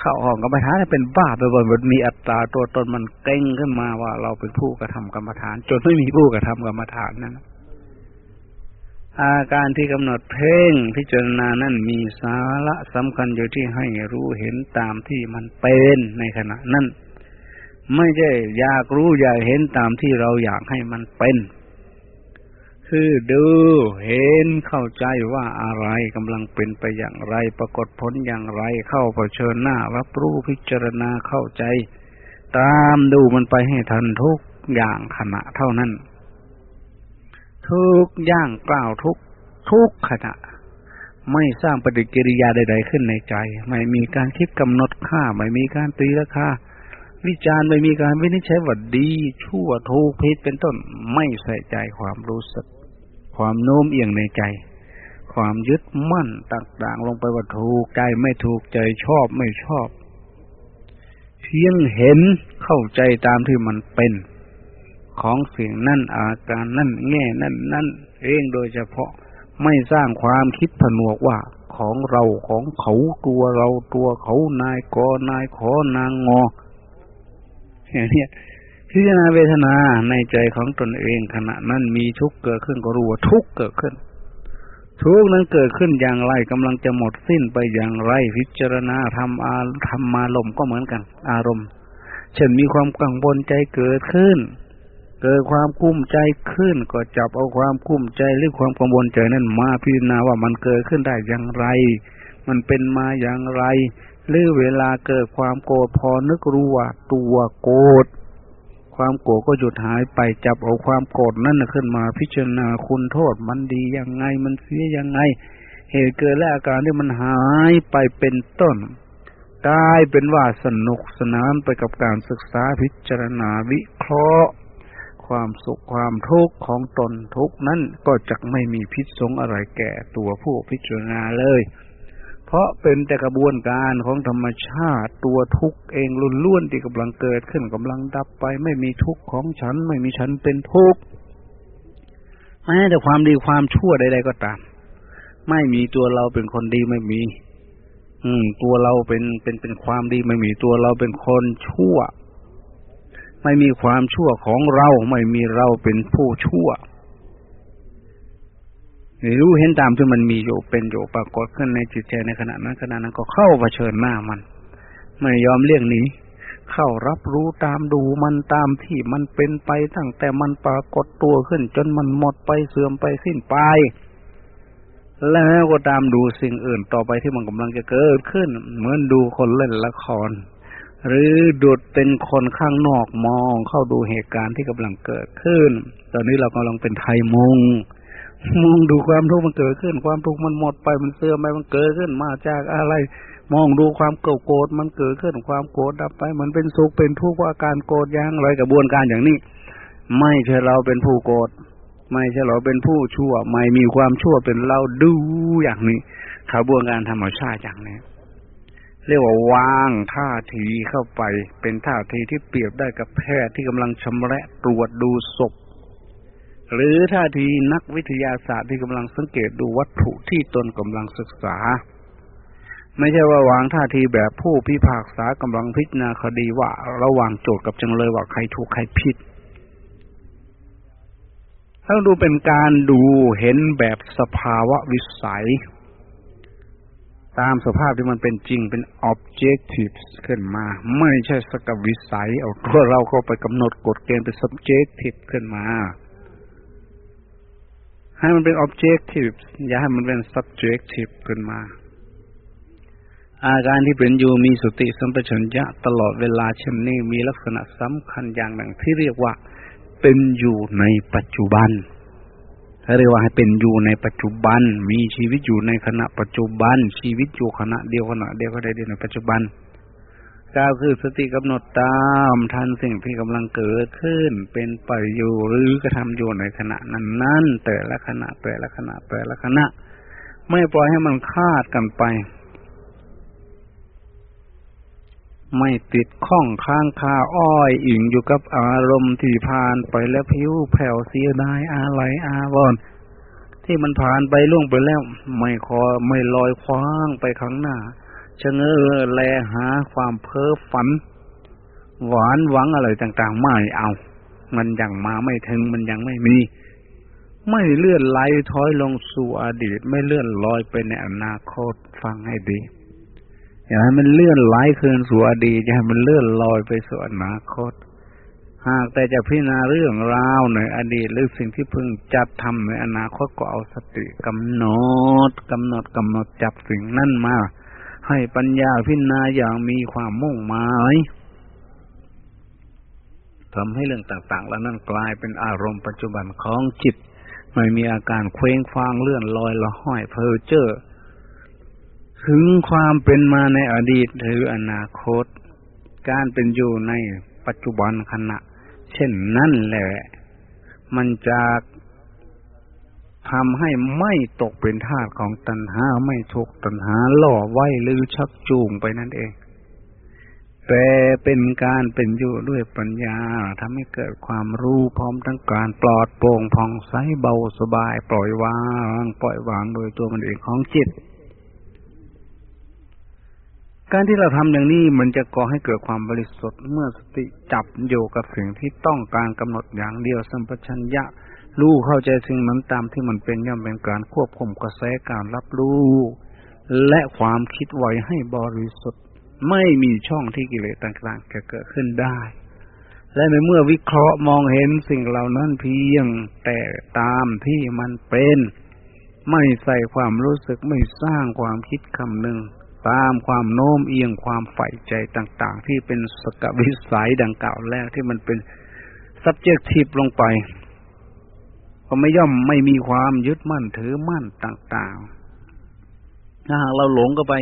เข้าออกกรรมฐานเป็นบ้าไปบ่อยๆมีอัตตาตัวตนมันเก่งขึ้นมาว่าเราเป็นผู้กระทำกรรมฐาน จนไม่มีผู้กระทำกรรมฐานนั้นอาการที่กำหนดเพ่งพิจารณานั้นมีสาระสำคัญอยู่ที่ให้รู้เห็นตามที่มันเป็นในขณะนั้นไม่ใช่อยากรู้อยากเห็นตามที่เราอยากให้มันเป็น คือดูเห็นเข้าใจว่าอะไรกำลังเป็นไปอย่างไร ปรากฏผลอย่างไร เข้าเผชิญหน้า รับรู้พิจารณาเข้าใจ ตามดูมันไปให้ทันทุกอย่างขณะเท่านั้น ทุกอย่างกล่าวทุกทุกขณะ ไม่สร้างปฏิกิริยาใด ๆ ขึ้นในใจ ไม่มีการคิดกำหนดค่า ไม่มีการตีราคาวิจารณ์ไม่มีการวินิจฉัยว่าดี ชั่วถูกผิดเป็นต้นไม่ใส่ใจความรู้สึก ความโน้มเอียงในใจ ความยึดมั่นต่างๆลงไปว่าถูกใจไม่ถูกใจชอบไม่ชอบ เพียงเห็นเข้าใจตามที่มันเป็น ของสิ่งนั่นอาการนั่นแง่นั่นนั่นเองโดยเฉพาะไม่สร้างความคิดผนวกว่าของเราของเขาตัวเราตัวเขานายกนายขอนางงออย่างนี้ พิจารณาเวทนาในใจของตนเองขณะนั้นมีทุกข์เกิดขึ้นก็รู้ว่าทุกข์เกิดขึ้น ทุกข์นั้นเกิดขึ้นอย่างไรกำลังจะหมดสิ้นไปอย่างไร พิจารณาทำอาทำมาลมก็เหมือนกัน อารมณ์ เช่นมีความกังวลใจเกิดขึ้น เกิดความกุ้มใจขึ้น ก็จับเอาความกุ้มใจหรือความกังวลใจนั้นมาพิจารณาว่ามันเกิดขึ้นได้อย่างไร มันเป็นมาอย่างไร หรือเวลาเกิดความโกรธพอนึกรู้ว่าตัวโกรธ ความโกรธก็หยุดหายไปจับเอาความโกรธนั่นขึ้นมาพิจารณาคุณโทษมันดียังไงมันเสียยังไง เหตุเกิดและอาการที่มันหายไปเป็นต้นกลายเป็นว่าสนุกสนานไปกับการศึกษาพิจารณาวิเคราะห์ ความสุขความทุกข์ของตนทุกนั้นก็จะไม่มีพิษสงอะไรแก่ตัวผู้พิจารณาเลย เพราะเป็นแต่กระบวนการของธรรมชาติตัวทุกข์เองรุนล้วนที่กำลังเกิดขึ้นกำลังดับไป ไม่มีทุกข์ของฉัน ไม่มีฉันเป็นทุกข์แม้แต่ความดีความชั่วใด ๆ ก็ตาม ไม่มีตัวเราเป็นคนดีไม่มี อืม ตัวเราเป็นเป็นเป็นความดีไม่มีตัวเราเป็นคนชั่ว ไม่มีความชั่วของเรา ไม่มีเราเป็นผู้ชั่ว รู้เห็นตามที่มันมีอยู่เป็นอยู่ปรากฏขึ้นในจิตใจในขณะนั้นขณะนั้นก็เข้าเผชิญหน้ามัน ไม่ยอมเลี่ยงหนีเข้ารับรู้ตามดูมันตามที่มันเป็นไปตั้งแต่มันปรากฏตัวขึ้น จนมันหมดไปเสื่อมไปสิ้นไป แล้วก็ตามดูสิ่งอื่นต่อไปที่มันกำลังจะเกิดขึ้น เหมือนดูคนเล่นละคร หรือดูดเป็นคนข้างนอกมองเข้าดูเหตุการณ์ที่กำลังเกิดขึ้น ตอนนี้เรากำลังเป็นไทยมง มองดูความทุกข์มันเกิดขึ้น ความทุกข์มันหมดไปมันเสื่อมไปมันเกิดขึ้นมาจากอะไร มองดูความโกรธมันเกิดขึ้น ความโกรธดับไป มันเป็นสุขเป็นทุกข์ว่าการโกรธยังไรกระบวนการอย่างนี้ ไม่ใช่เราเป็นผู้โกรธไม่ใช่เราเป็นผู้ชั่ว ไม่มีความชั่วเป็นเราดูอย่างนี้กระบวนการธรรมชาติอย่างนี้เรียกว่าวางท่าทีเข้าไป เป็นท่าทีที่เปรียบได้กับแพทย์ที่กำลังชำระตรวจดูศพ หรือท่าทีนักวิทยาศาสตร์ที่กำลังสังเกตดูวัตถุที่ตนกำลังศึกษา ไม่ใช่ว่าวางท่าทีแบบผู้พิพากษากำลังพิจารณาคดีว่าระหว่างโจทย์กับจำเลยว่าใครถูกใครผิดต้องดูเป็นการดูเห็นแบบสภาวะวิสัย ตามสภาพที่มันเป็นจริงเป็น objective ขึ้นมา ไม่ใช่สกวิสัย เอาตัวเราเข้าไปกำหนดกฎเกณฑ์เป็น subjective ขึ้นมา ให้มันเป็น objective อย่าให้มันเป็น subjective ขึ้นมา อาการที่เป็นอยู่มีสติสัมปชัญญะตลอดเวลาเช่นนี้มีลักษณะสำคัญอย่างหนึ่งที่เรียกว่า เป็นอยู่ในปัจจุบันเรียกว่าให้เป็นอยู่ในปัจจุบัน มีชีวิตอยู่ในขณะปัจจุบัน ชีวิตอยู่ขณะเดียวขณะเดียวก็ได้เดียวในปัจจุบัน กาวคือสติกำหนดตามทันสิ่งที่กำลังเกิดขึ้น เป็นไปอยู่หรือกระทำอยู่ในขณะนั้นนั้นแต่ละขณะแต่ละขณะแต่ละขณะ ไม่ปล่อยให้มันคาดกันไป ไม่ติดข้องค้างคาอ้อยอิงอยู่กับอารมณ์ที่ผ่านไปแล้วผิวแผ่วเสียดายอะไรอาวรที่มันผ่านไปล่วงไปแล้ว ไม่คอไม่ลอยคว้างไปข้างหน้า ชะเง้อแลหาความเพ้อฝัน หวานหวังอะไรต่างๆ ไม่เอา มันยังมาไม่ถึงมันยังไม่มี ไม่เลื่อนไหลถอยลงสู่อดีต ไม่เลื่อนลอยไปในอนาคตฟังให้ดีอย่าให้มันเลื่อนไหลคืนสู่อดีตอย่าให้มันเลื่อนลอยไปสู่อนาคต หากแต่จะพิจารณาเรื่องราวในอดีตหรือสิ่งที่เพิ่งจัดทำในอนาคตก็เอาสติกำหนดกำหนดกำหนดจับสิ่งนั่นมา ให้ปัญญาพิจารณาอย่างมีความมุ่งหมายทำให้เรื่องต่างๆ แล้วนั่นกลายเป็นอารมณ์ปัจจุบันของจิต ไม่มีอาการเคว้งคว้างเลื่อนลอยละห้อยเพอเจ้อถึงความเป็นมาในอดีตหรืออนาคต การเป็นอยู่ในปัจจุบันขณะ เช่นนั่นแหละ มันจะ ทำให้ไม่ตกเป็นทาสของตัณหาไม่ถูกตัณหาล่อไว้หรือชักจูงไปนั่นเอง แต่เป็นการเป็นอยู่ด้วยปัญญาทำให้เกิดความรู้พร้อมทั้งการปลอดโปร่งผ่องใสเบาสบาย ปล่อยวาง ปล่อยวางโดยตัวมันเองของจิต การที่เราทำอย่างนี้มันจะก่อให้เกิดความบริสุทธิ์เมื่อสติจับอยู่กับสิ่งที่ต้องการกำหนดอย่างเดียวสัมปชัญญะ รู้เข้าใจสิ่งนั้นตามที่มันเป็นย่อมเป็นการควบคุมกระแสการรับรู้ และความคิดไว้ให้บริสุทธิ์ ไม่มีช่องที่กิเลสต่างๆจะเกิดขึ้นได้ และในเมื่อวิเคราะห์มองเห็นสิ่งเหล่านั้นเพียงแต่ตามที่มันเป็น ไม่ใส่ความรู้สึกไม่สร้างความคิดคำหนึ่งตามความโน้มเอียงความใฝ่ใจต่างๆ ที่เป็นสกวิสัยดังกล่าวแล้วที่มันเป็น subjective ลงไป ก็ไม่ย่อมไม่มีความยึดมั่นถือมั่นต่างๆถ้าหากเราหลงก็ไป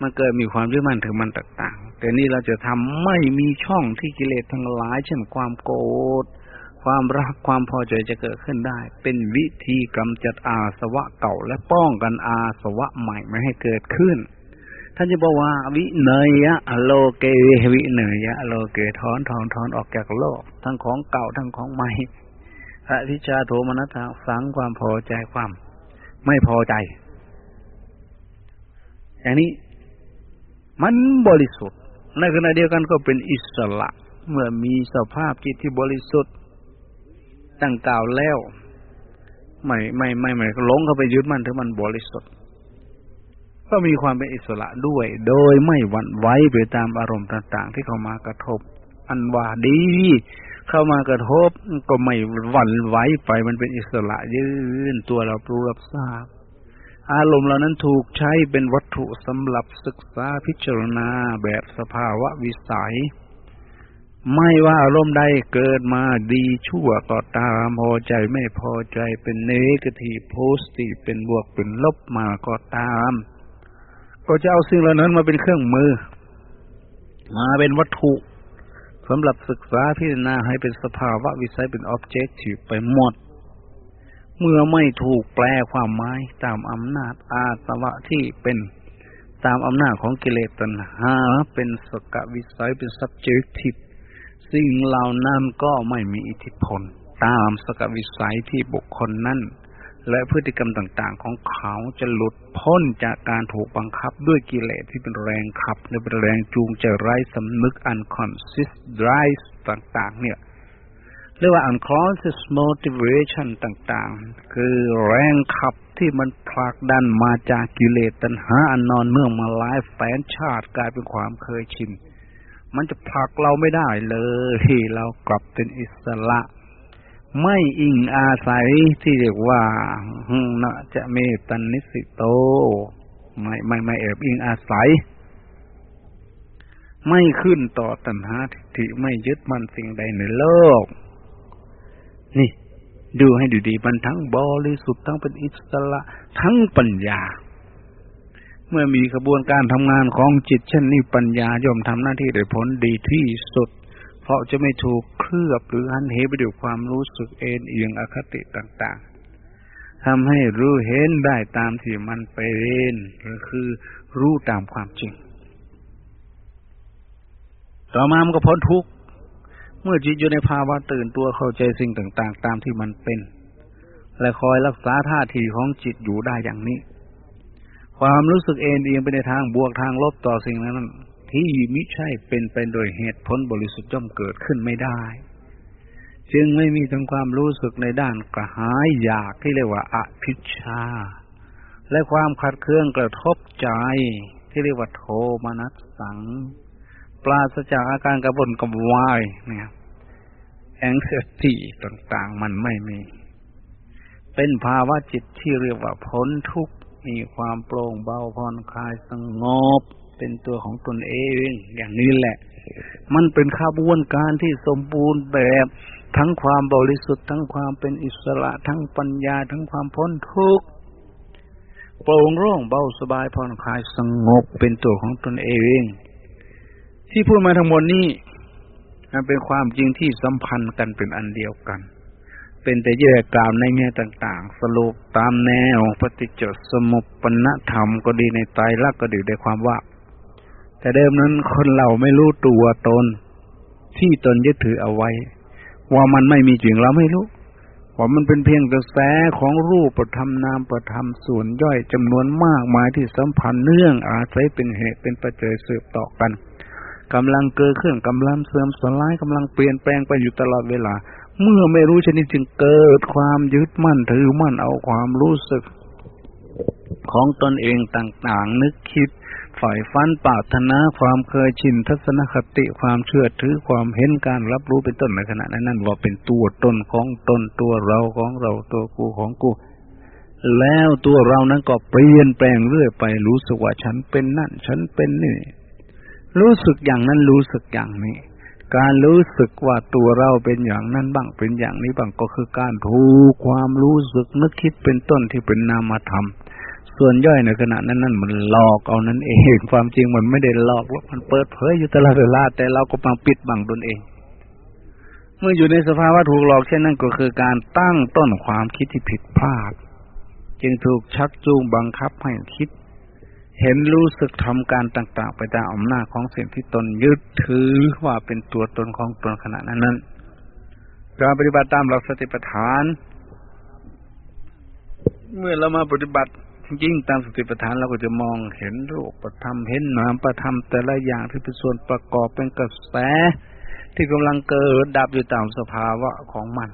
มันเกิดมีความยึดมั่นถือมั่นต่างๆ แต่นี่เราจะทำไม่มีช่องที่กิเลสทั้งหลาย เช่นความโกรธความรักความพอใจจะเกิดขึ้นได้ เป็นวิธีกำจัดอาสวะเก่าและป้องกันอาสวะใหม่ไม่ให้เกิดขึ้นท่านจะบอกว่าวิเนยะโลเกวิเนยะโลเกถอนถอนถอนออกจากโลก ทั้งของเก่าทั้งของใหม่ อธิชาโทมนัสสังความพอใจความ ไม่พอใจ อย่างนี้มันบริสุทธิ์ในขณะเดียวกันก็เป็นอิสระ เมื่อมีสภาพจิตที่บริสุทธิ์ตั้งกล่าวแล้วไม่ไม่ไม่ไม่หลงเข้าไปยึดมันถึงมันบริสุทธิ์ก็มีความเป็นอิสระด้วย โดยไม่หวั่นไหวไปตามอารมณ์ต่าง ๆ ที่เข้ามากระทบ อันว่าดี เข้ามากระทบก็ไม่หวั่นไหวไปมันเป็นอิสระยืนตัวเรารู้รับทราบ อารมณ์เหล่านั้นถูกใช้เป็นวัตถุสำหรับศึกษาพิจารณาแบบสภาวะวิสัย ไม่ว่าอารมณ์ใดเกิดมาดีชั่วก็ตามพอใจไม่พอใจเป็นเนกทีโพสติเป็นบวกเป็นลบมาก็ตาม ก็จะเอาสิ่งเหล่านั้นมาเป็นเครื่องมือ มาเป็นวัตถุ สำหรับศึกษาพิจารณาให้เป็นสภาวะวิสัยเป็นออบเจกตีฟไปหมด เมื่อไม่ถูกแปลความหมายตามอำนาจอาสวะที่เป็นตามอำนาจของกิเลสตัณหา เป็นสกวิสัยเป็น subjective สิ่งเหล่านั้นก็ไม่มีอิทธิพล ตามสกวิสัยที่บุคคลนั้น และพฤติกรรมต่างๆ ของเขาจะหลุดพ้นจากการถูกบังคับด้วยกิเลสที่เป็นแรงขับและเป็นแรงจูงใจไร้สำนึก unconscious drive ต่างๆ เนี่ยเรียกว่า unconscious motivation ต่างๆ คือแรงขับที่มันผลักดันมาจากกิเลสตัณหาอันนอนเนื่องมาหลายแสนชาติกลายเป็นความเคยชิน มันจะผลักเราไม่ได้เลย เรากลับเป็นอิสระ ไม่อิงอาศัยที่เรียกว่านะจะเมตันนิสิโต ไม่ไม่ไม่แอบอิงอาศัย ไม่ขึ้นต่อตัณหาทิฏฐิไม่ยึดมั่นสิ่งใดในโลก นี่ ดูให้ดูดีมันทั้งบริสุทธิ์ทั้งเป็นอิสระ ทั้งปัญญา เมื่อมีกระบวนการทำงานของจิตเช่นนี้ปัญญาย่อมทำหน้าที่ได้ผลดีที่สุด เพราะจะไม่ถูกเคลือบหรือหันเหไปด้วยความรู้สึกเอ็นเอียงอคติต่างๆทำให้รู้เห็นได้ตามที่มันเป็นหรือคือรู้ตามความจริง ต่อมามันก็พ้นทุกข์เมื่อจิตอยู่ในภาวะตื่นตัวเข้าใจสิ่งต่าง ๆ ตามที่มันเป็น และคอยรักษาท่าทีของจิตอยู่ได้อย่างนี้ ความรู้สึกเอ็นเอียงไปในทางบวกทางลบต่อสิ่งนั้น ที่มิใช่เป็นไปโดยเหตุผลบริสุทธิ์ย่อมเกิดขึ้นไม่ได้ จึงไม่มีทั้งความรู้สึกในด้านกระหายอยากที่เรียกว่าอภิชา และความขัดเคืองกระทบใจที่เรียกว่าโทมนัสสัง ปราศจากอาการกระบนกระวายเนี่ยแองเซตีต่างๆ มันไม่มี เป็นภาวะจิตที่เรียกว่าพ้นทุกข์มีความโปร่งเบาผ่อนคลายสงบ เป็นตัวของตนเอง อย่างนี้แหละ มันเป็นขบวนการที่สมบูรณ์แบบทั้งความบริสุทธิ์ทั้งความเป็นอิสระทั้งปัญญาทั้งความพ้นทุกข์โปร่งโล่งเบาสบายผ่อนคลายสงบเป็นตัวของตนเอง ที่พูดมาทั้งหมดนี้มันเป็นความจริงที่สัมพันธ์กันเป็นอันเดียวกัน เป็นแต่แยกกล่าวในแง่ต่าง ๆ สรุปตามแนวปฏิจจสมุปปนธรรมก็ดีในไตรลักษณ์ก็ดีได้ความว่า แต่เดิมนั้นคนเราไม่รู้ตัวตน ที่ตนยึดถือเอาไว้ ว่ามันไม่มีจริงเราไม่รู้ ว่ามันเป็นเพียงกระแสของรูปประธรรมนามประธรรมส่วนย่อยจำนวนมากมายที่สัมพันธ์เนื่องอาศัยเป็นเหตุเป็นปัจจัยสืบต่อกันกำลังเกิดขึ้นกำลังเสื่อมสลายกำลังเปลี่ยนแปลงไปอยู่ตลอดเวลา เมื่อไม่รู้ชนิดจึงเกิดความยึดมั่นถือมั่นเอาความรู้สึกของตนเองต่างๆ นึกคิด ฝ่ายฟันปาถนาความเคยชินทัศนคติความเชื่อถือความเห็นการรับรู้เป็นต้นในขณะนั้นนั่นว่าเป็นตัวตนของตนตัวเราของเราตัวกูของกู แล้วตัวเรานั้นก็เปลี่ยนแปลงเรื่อยไปรู้สึกว่าฉันเป็นนั่น ฉันเป็นนี่ รู้สึกอย่างนั้นรู้สึกอย่างนี้การรู้สึกว่าตัวเราเป็นอย่างนั้นบ้างเป็นอย่างนี้บ้างก็คือการถูกความรู้สึกนึกคิดเป็นต้นที่เป็นนามธรรม ส่วนย่อยในขณะนั้นนั่นมันหลอกเอานั้นเอง ความจริงมันไม่ได้หลอกว่ามันเปิดเผยอยู่ตลอดเวลาแต่เราก็มาปิดบังตนเอง เมื่ออยู่ในสภาวะถูกหลอกเช่นนั้นก็คือการตั้งต้นความคิดที่ผิดพลาด จึงถูกชักจูงบังคับให้คิด เห็นรู้สึกทำการต่าง ๆ ไปตามอำนาจของสิ่งที่ตนยึดถือว่าเป็นตัวตนของตนขณะนั้นนั้นการปฏิบัติตามหลักสติปัฏฐาน เมื่อเรามาปฏิบัติ ยิ่งตามสติปัฏฐานเราก็จะมองเห็นรูปประธรรมเห็นนามประธรรมแต่ละอย่างที่เป็นส่วนประกอบเป็นกระแส ที่กำลังเกิดดับอยู่ตามสภาวะของมัน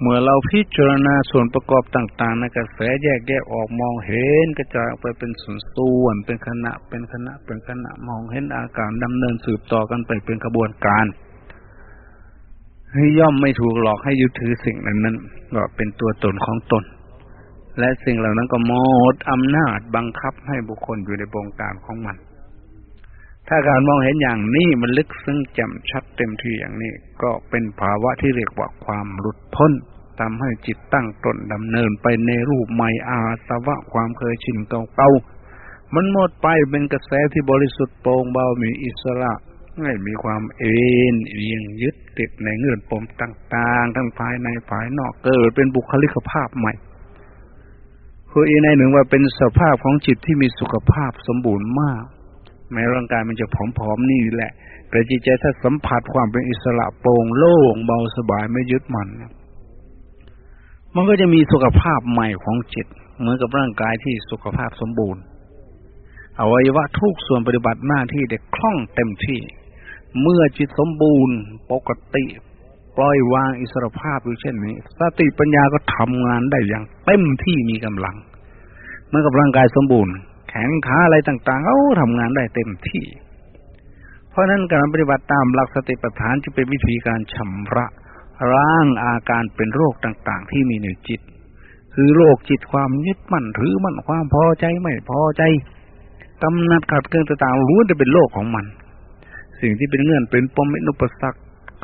เมื่อเราพิจารณาส่วนประกอบต่าง ๆ ในกระแสแยกแยกออกมองเห็นกระจายออกไปเป็นส่วนส่วนเป็นคณะเป็นคณะเป็นคณะมองเห็นอาการดำเนินสืบต่อกันไปเป็นขบวนการให้ย่อมไม่ถูกหลอกให้ยึดถือสิ่งนั้นนั้นก็เป็นตัวตนของตน และสิ่งเหล่านั้นก็หมดอำนาจบังคับให้บุคคลอยู่ในบงการของมัน ถ้าการมองเห็นอย่างนี้มันลึกซึ้งแจ่มชัดเต็มที่อย่างนี้ ก็เป็นภาวะที่เรียกว่าความหลุดพ้นทำให้จิตตั้งตนดำเนินไปในรูปใหม่อาสวะความเคยชินเก่าๆ มันหมดไปเป็นกระแสที่บริสุทธิ์โปร่งเบามีอิสระไม่มีความเอ็นเอียงยึดติดในเงื่อนปมต่าง ๆ ทั้งภายในภายนอกเกิดเป็นบุคลิกภาพใหม่ คืออีกในหนึ่งว่าเป็นสภาพของจิตที่มีสุขภาพสมบูรณ์มากแม้ร่างกายมันจะผอมๆนี่แหละแต่จิตใจถ้าสัมผัสความเป็นอิสระโปร่งโล่งเบาสบายไม่ยึดมันมันก็จะมีสุขภาพใหม่ของจิต เหมือนกับร่างกายที่สุขภาพสมบูรณ์อวัยวะทุกส่วนปฏิบัติหน้าที่เด็กคล่องเต็มที่ เมื่อจิตสมบูรณ์ ปกติ ปล่อยวางอิสรภาพอยู่เช่นนี้ สติปัญญาก็ทำงานได้อย่างเต็มที่มีกำลัง เมื่อกับร่างกายสมบูรณ์ แขนขาอะไรต่างๆเอาทำงานได้เต็มที่ เพราะนั้นการปฏิบัติตามหลักสติปัฏฐานจะเป็นวิธีการชำระร่างอาการเป็นโรคต่างๆ ที่มีในจิต คือโรคจิตความยึดมั่นถือมั่นความพอใจไม่พอใจกำนัดขัดเกินต่างๆรู้จะเป็นโลกของมัน สิ่งที่เป็นเงื่อนเป็นปมเป็นอุปสรรค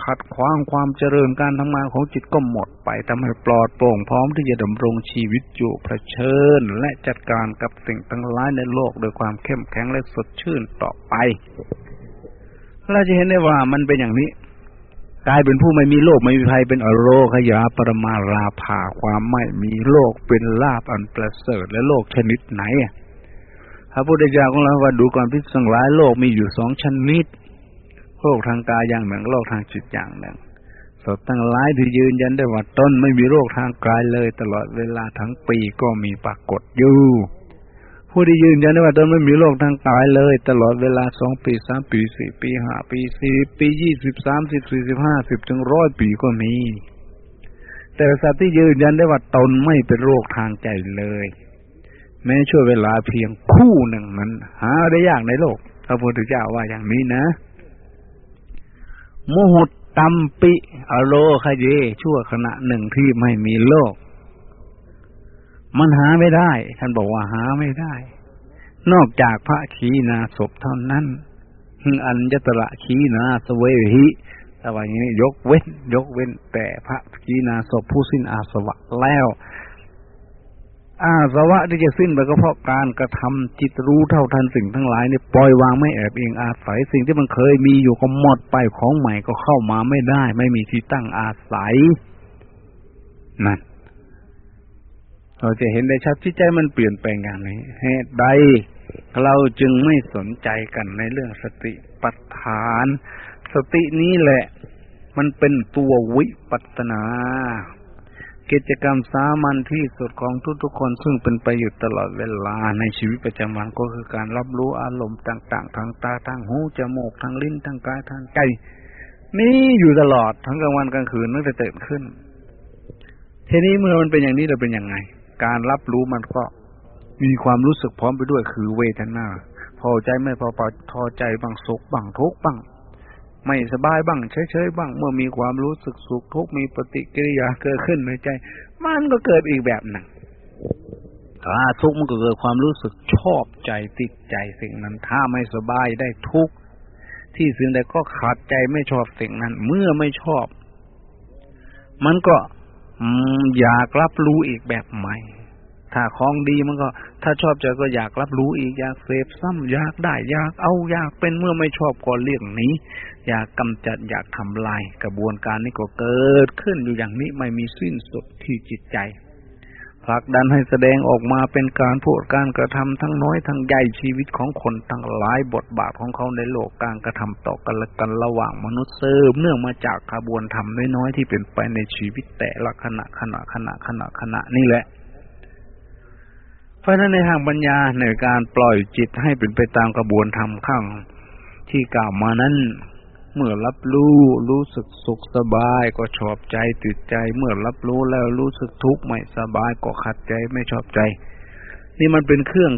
ขัดขวางความเจริญการทำงานของจิตก็หมดไปทำให้ปลอดโปร่งพร้อมที่จะดำรงชีวิตอยู่เผชิญ และจัดการกับสิ่งทั้งหลายในโลกโดยความเข้มแข็งและสดชื่นต่อไปเราจะเห็นได้ว่ามันเป็นอย่างนี้กลายเป็นผู้ไม่มีโลกไม่มีภัยเป็นอโรคยาปรมาราภาความไม่มีโลกเป็นลาบอันประเสริฐและโลกชนิดไหนพระพุทธเจ้าของเราว่าดูก่อนพิสังหลายโลกมีอยู่สองชนิด โลกทางกายอย่างหนึ่งโลกทางจิตอย่างหนึ่งสดตั้งหลายที่ยืนยันได้ว่าต้นไม่มีโรคทางกายเลย ตลอดเวลาทั้งปีก็มีปรากฏอยู่ผู้ที่ยืนยันได้ว่าตนไม่มีโรคทางกายเลย ตลอดเวลาสองปีสามปีสี่ปีห้าปีสี่ปียี่สิบสามสิบสี่สิบห้าสิบถึงร้อยปีก็มี แต่สัตว์ที่ยืนยันได้ว่าตนไม่เป็นโรคทางใจเลย แม้ช่วงเวลาเพียงคู่หนึ่งนั้น หาได้ยากในโลกพระพุทธเจ้าว่าอย่างนี้นะ มุหุตตัมปิอโลคเย ชั่วขณะหนึ่งที่ไม่มีโลก มันหาไม่ได้ ท่านบอกว่าหาไม่ได้ นอกจากพระขีนาศพเท่านั้นอัญญตระขีนาสเวหิแต่ว่าอย่างนี้ยกเว้น ยกเว้น แต่พระขีนาศพผู้สิ้นอาสวะแล้ว อาสวะที่จะสิ้นไปก็เพราะการกระทำจิตรู้เท่าทันสิ่งทั้งหลายเนี่ยปล่อยวางไม่แอบเองอาศัยสิ่งที่มันเคยมีอยู่ก็หมดไปของใหม่ก็เข้ามาไม่ได้ ไม่มีที่ตั้งอาศัยนั่นเราจะเห็นได้ชัดที่ใจมันเปลี่ยนแปลงอย่างนี้เหตุใดเราจึงไม่สนใจกันในเรื่องสติปัฏฐาน สตินี้แหละ มันเป็นตัววิปัตนา กิจกรรมสามัญที่สุดของทุกๆคน ซึ่งเป็นประโยชน์ตลอดเวลาในชีวิตประจำวันก็คือการรับรู้อารมณ์ต่าง ๆ ทางตาทางหูจมูกทางลิ้นทางกายทางใจนี่อยู่ตลอดทั้งกลางวันกลางคืนนั่นจะเติมขึ้นทีนี้เมื่อมันเป็นอย่างนี้เราเป็นยังไง การรับรู้มันก็มีความรู้สึกพร้อมไปด้วยคือเวทนาพอใจไม่พอพอใจบางสุขบางทุกข์บาง ไม่สบายบ้างเฉยๆบ้าง เมื่อมีความรู้สึกสุขทุกข์มีปฏิกิริยาเกิดขึ้นในใจ มันก็เกิดอีกแบบหนึ่งถ้าทุกข์มันก็เกิดความรู้สึกชอบใจติดใจสิ่งนั้น ถ้าไม่สบายได้ทุกข์ที่สิ่งใดก็ขาดใจไม่ชอบสิ่งนั้น เมื่อไม่ชอบ มันก็อยากรับรู้อีกแบบใหม่ ถ้าของดีมันก็ ถ้าชอบใจก็อยากรับรู้อีกอยากเสพซ้ำอยากได้อยากเอาอยากเป็นเมื่อไม่ชอบก็เลี่ยงนี้อยากกำจัดอยากทำลาย กระบวนการนี้ก็เกิดขึ้นอยู่อย่างนี้ไม่มีสิ้นสุดที่จิตใจผลักดันให้แสดงออกมาเป็นการพูดการกระทำทั้งน้อยทั้งใหญ่ชีวิตของคนทั้งหลายบทบาทของเขาในโลกการกระทำต่อกันและกันระหว่างมนุษย์เสริมเนื่องมาจากกระบวนธรรมน้อยๆที่เป็นไปในชีวิตแต่ละขณะขณะขณะขณะขณะนี่แหละ เพราะฉะนั้นในทางปัญญาในการปล่อยจิตให้เป็นไปตามกระบวนธรรมข้างที่กล่าวมานั้น เมื่อรับรู้รู้สึกสุขสบายก็ชอบใจติดใจ เมื่อรับรู้แล้วรู้สึกทุกข์ไม่สบายก็ขัดใจไม่ชอบใจ นี่มันเป็นเครื่อง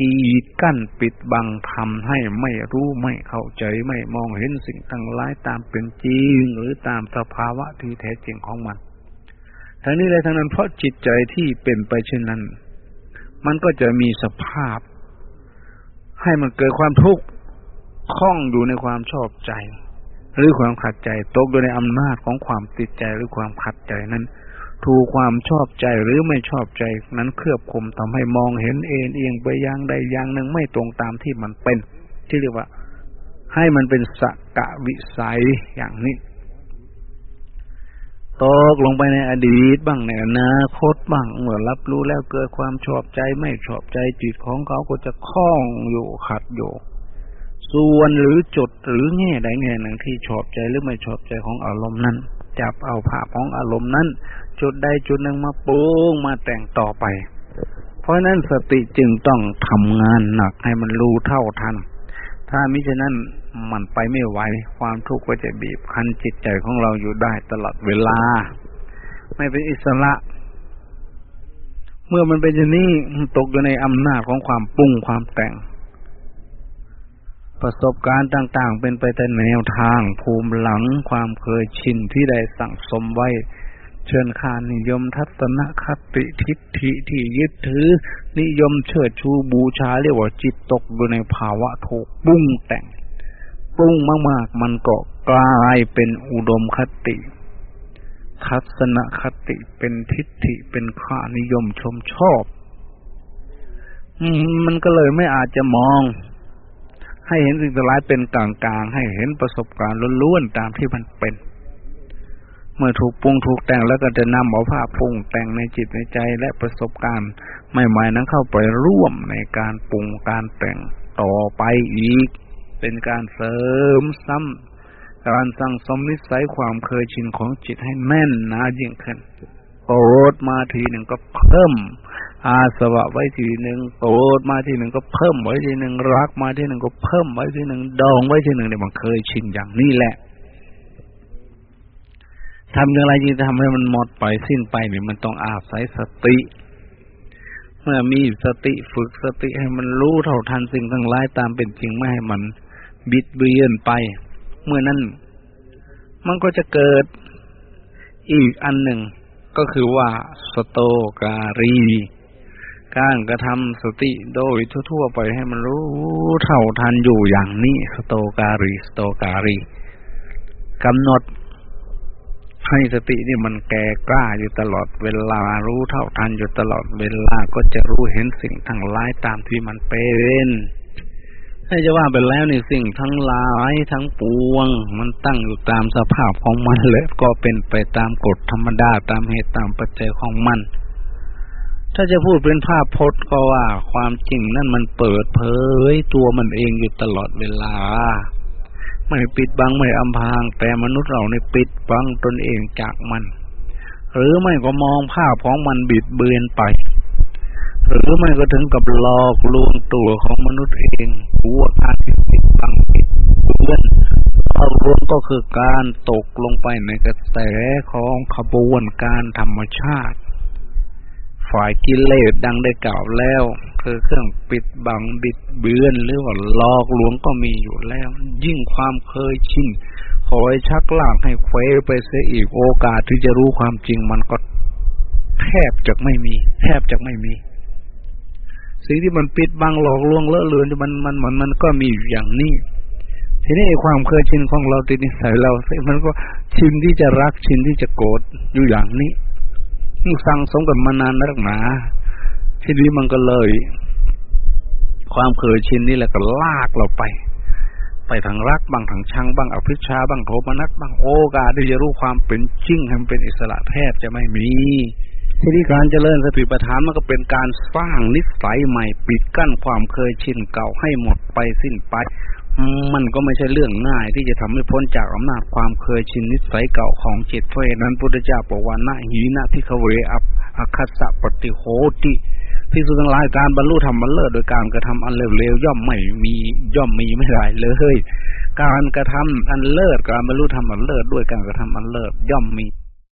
กีดกั้นปิดบังทำให้ไม่รู้ไม่เข้าใจไม่มองเห็นสิ่งทั้งหลายตามเป็นจริงหรือตามสภาวะที่แท้จริงของมัน ทั้งนี้เลยทั้งนั้นเพราะจิตใจที่เป็นไปเช่นนั้น มันก็จะมีสภาพ ให้มันเกิดความทุกข์คล้องอยู่ในความชอบใจ หรือความขัดใจตกอยู่ในอำนาจของความติดใจหรือความขัดใจนั้น ถูกความชอบใจหรือไม่ชอบใจนั้นเครือบคุมทำให้มองเห็นเอ็นเอียงไปอย่างใดอย่างหนึ่งไม่ตรงตามที่มันเป็น ที่เรียกว่า ให้มันเป็นสกะวิสัยอย่างนี้ ตกลงไปในอดีตบ้างในอนาคตบ้างเมื่อรับรู้แล้วเกิดความชอบใจไม่ชอบใจจิตของเขาก็จะคล้องอยู่ขัดอยู่ส่วนหรือจุดหรือแง่ใดแง่หนึ่งที่ชอบใจหรือไม่ชอบใจของอารมณ์นั้น จับเอาภาพของอารมณ์นั้น จุดใดจุดหนึ่งมาปรุงมาแต่งต่อไป เพราะนั้นสติจึงต้องทำงานหนักให้มันรู้เท่าทัน ถ้ามิฉะนั้นมันไปไม่ไหวความทุกข์ก็จะบีบคั้นจิตใจของเราอยู่ได้ตลอดเวลา ไม่เป็นอิสระ เมื่อมันเป็นอย่างนี้ตกอยู่ในอำนาจของความปรุงความแต่ง ประสบการณ์ต่าง ๆ เป็นไปแต่แนวทางภูมิหลังความเคยชินที่ได้สั่งสมไว้ เชิญคานนิยมทัศนคติทิฏฐิที่ยึดถือ นิยมเชิดชูบูชาเรียกว่าจิตตกอยู่ในภาวะถูกปุ้งแต่งปุ้งมากๆ มันก็กลายเป็นอุดมคติ ทัศนคติเป็นทิฏฐิเป็นค่านิยมชมชอบมันก็เลยไม่อาจจะมอง ให้เห็นสิ่งร้ายเป็นกลางๆ ให้เห็นประสบการณ์ล้วนๆตามที่มันเป็น เมื่อถูกปรุงถูกแต่งแล้วก็จะนำเอาภาพปรุงแต่งในจิตในใจและประสบการณ์ใหม่ๆนั้นเข้าไปร่วมในการปรุงการแต่งต่อไปอีก เป็นการเสริมซ้ำการสั่งสมนิสัยความเคยชินของจิตให้แน่นหนายิ่งขึ้นโอดมาทีหนึ่งก็เพิ่ม อาสวะไว้ทีหนึ่งโกรธมาทีหนึ่งก็เพิ่มไว้ทีหนึ่งรักมาทีหนึ่งก็เพิ่มไว้ทีหนึ่งดองไว้ทีหนึ่งเนี่ยมันเคยชินอย่างนี้แหละ ทำอย่างไรจึงจะทำให้มันหมดไปสิ้นไปเนี่ยมันต้องอาศัยสติ เมื่อมีสติฝึกสติให้มันรู้เท่าทันสิ่งทั้งหลายตามเป็นจริงไม่ให้มันบิดเบือนไป เมื่อนั้นมันก็จะเกิดอีกอันหนึ่งก็คือว่าสโตการี การกระทำสติโดยทั่วๆไปให้มันรู้เท่าทันอยู่อย่างนี้สโตการีสโตการีกำหนด ให้สตินี่มันแก่กล้าอยู่ตลอดเวลารู้เท่าทันอยู่ตลอดเวลาก็จะรู้เห็นสิ่งทั้งหลายตามที่มันเป็นให้จะว่าไปแล้วนี่สิ่งทั้งหลายทั้งปวง มันตั้งอยู่ตามสภาพของมันเลยก็เป็นไปตามกฎธรรมดาตามเหตุตามปัจจัยของมัน ถ้าจะพูดเป็นภาพพจน์ก็ว่าความจริงนั่นมันเปิดเผยตัวมันเองอยู่ตลอดเวลา ไม่ปิดบังไม่อำพราง แต่มนุษย์เราในปิดบังตนเองจากมัน หรือไม่ก็มองภาพของมันบิดเบือนไป หรือไม่ก็ถึงกับหลอกลวงตัวของมนุษย์เองหัวการที่ปิดบังปิดเบือนอารมก็คือการตกลงไปในกระแสของขบวนการธรรมชาติ ฝ่ายกิเลสดังได้กล่าวแล้ว คือเครื่องปิดบังบิดเบือนหรือว่าหลอกลวงก็มีอยู่แล้ว ยิ่งความเคยชินคอยชักลากให้เควไปเสียอีกโอกาสที่จะรู้ความจริงมันก็แทบจะไม่มี แทบจะไม่มี สิ่งที่มันปิดบังหลอกลวงเลอะเลือนมันมันมันมันก็มีอยู่อย่างนี้ทีนี้ความเคยชินของเราติดนิสัยเรามันก็ชินที่จะรักชินที่จะโกรธอยู่อย่างนี้ สั่งสมกันมานานนักหนาทีนี้มันก็เลย ความเคยชินนี่แหละก็ลากเราไป ไปทางรักบ้างทางชังบ้างอภิชาบ้างโทมนัสบ้างโอกาสที่จะรู้ความเป็นจริงให้มันเป็นอิสระแทบจะไม่มีทีนี้การเจริญสติปัฏฐานมันก็เป็นการสร้างนิสัยใหม่ ปิดกั้นความเคยชินเก่าให้หมดไปสิ้นไป มันก็ไม่ใช่เรื่องง่ายที่จะทำให้พ้นจากอำนาจความเคยชินนิสัยเก่าของจิตเพราะนั้นพุทธเจ้าบอกว่านะหีนะที่เวอับอคัสสะปฏิโหติพิสุทั้งหลายการบรรลุธรรมเลิศโดยการกระทำอันเลวๆย่อมไม่มีย่อมมีไม่ได้เลย การกระทำอันเลิศการบรรลุธรรมอันเลิศด้วยการกระทำอันเลิศย่อมมี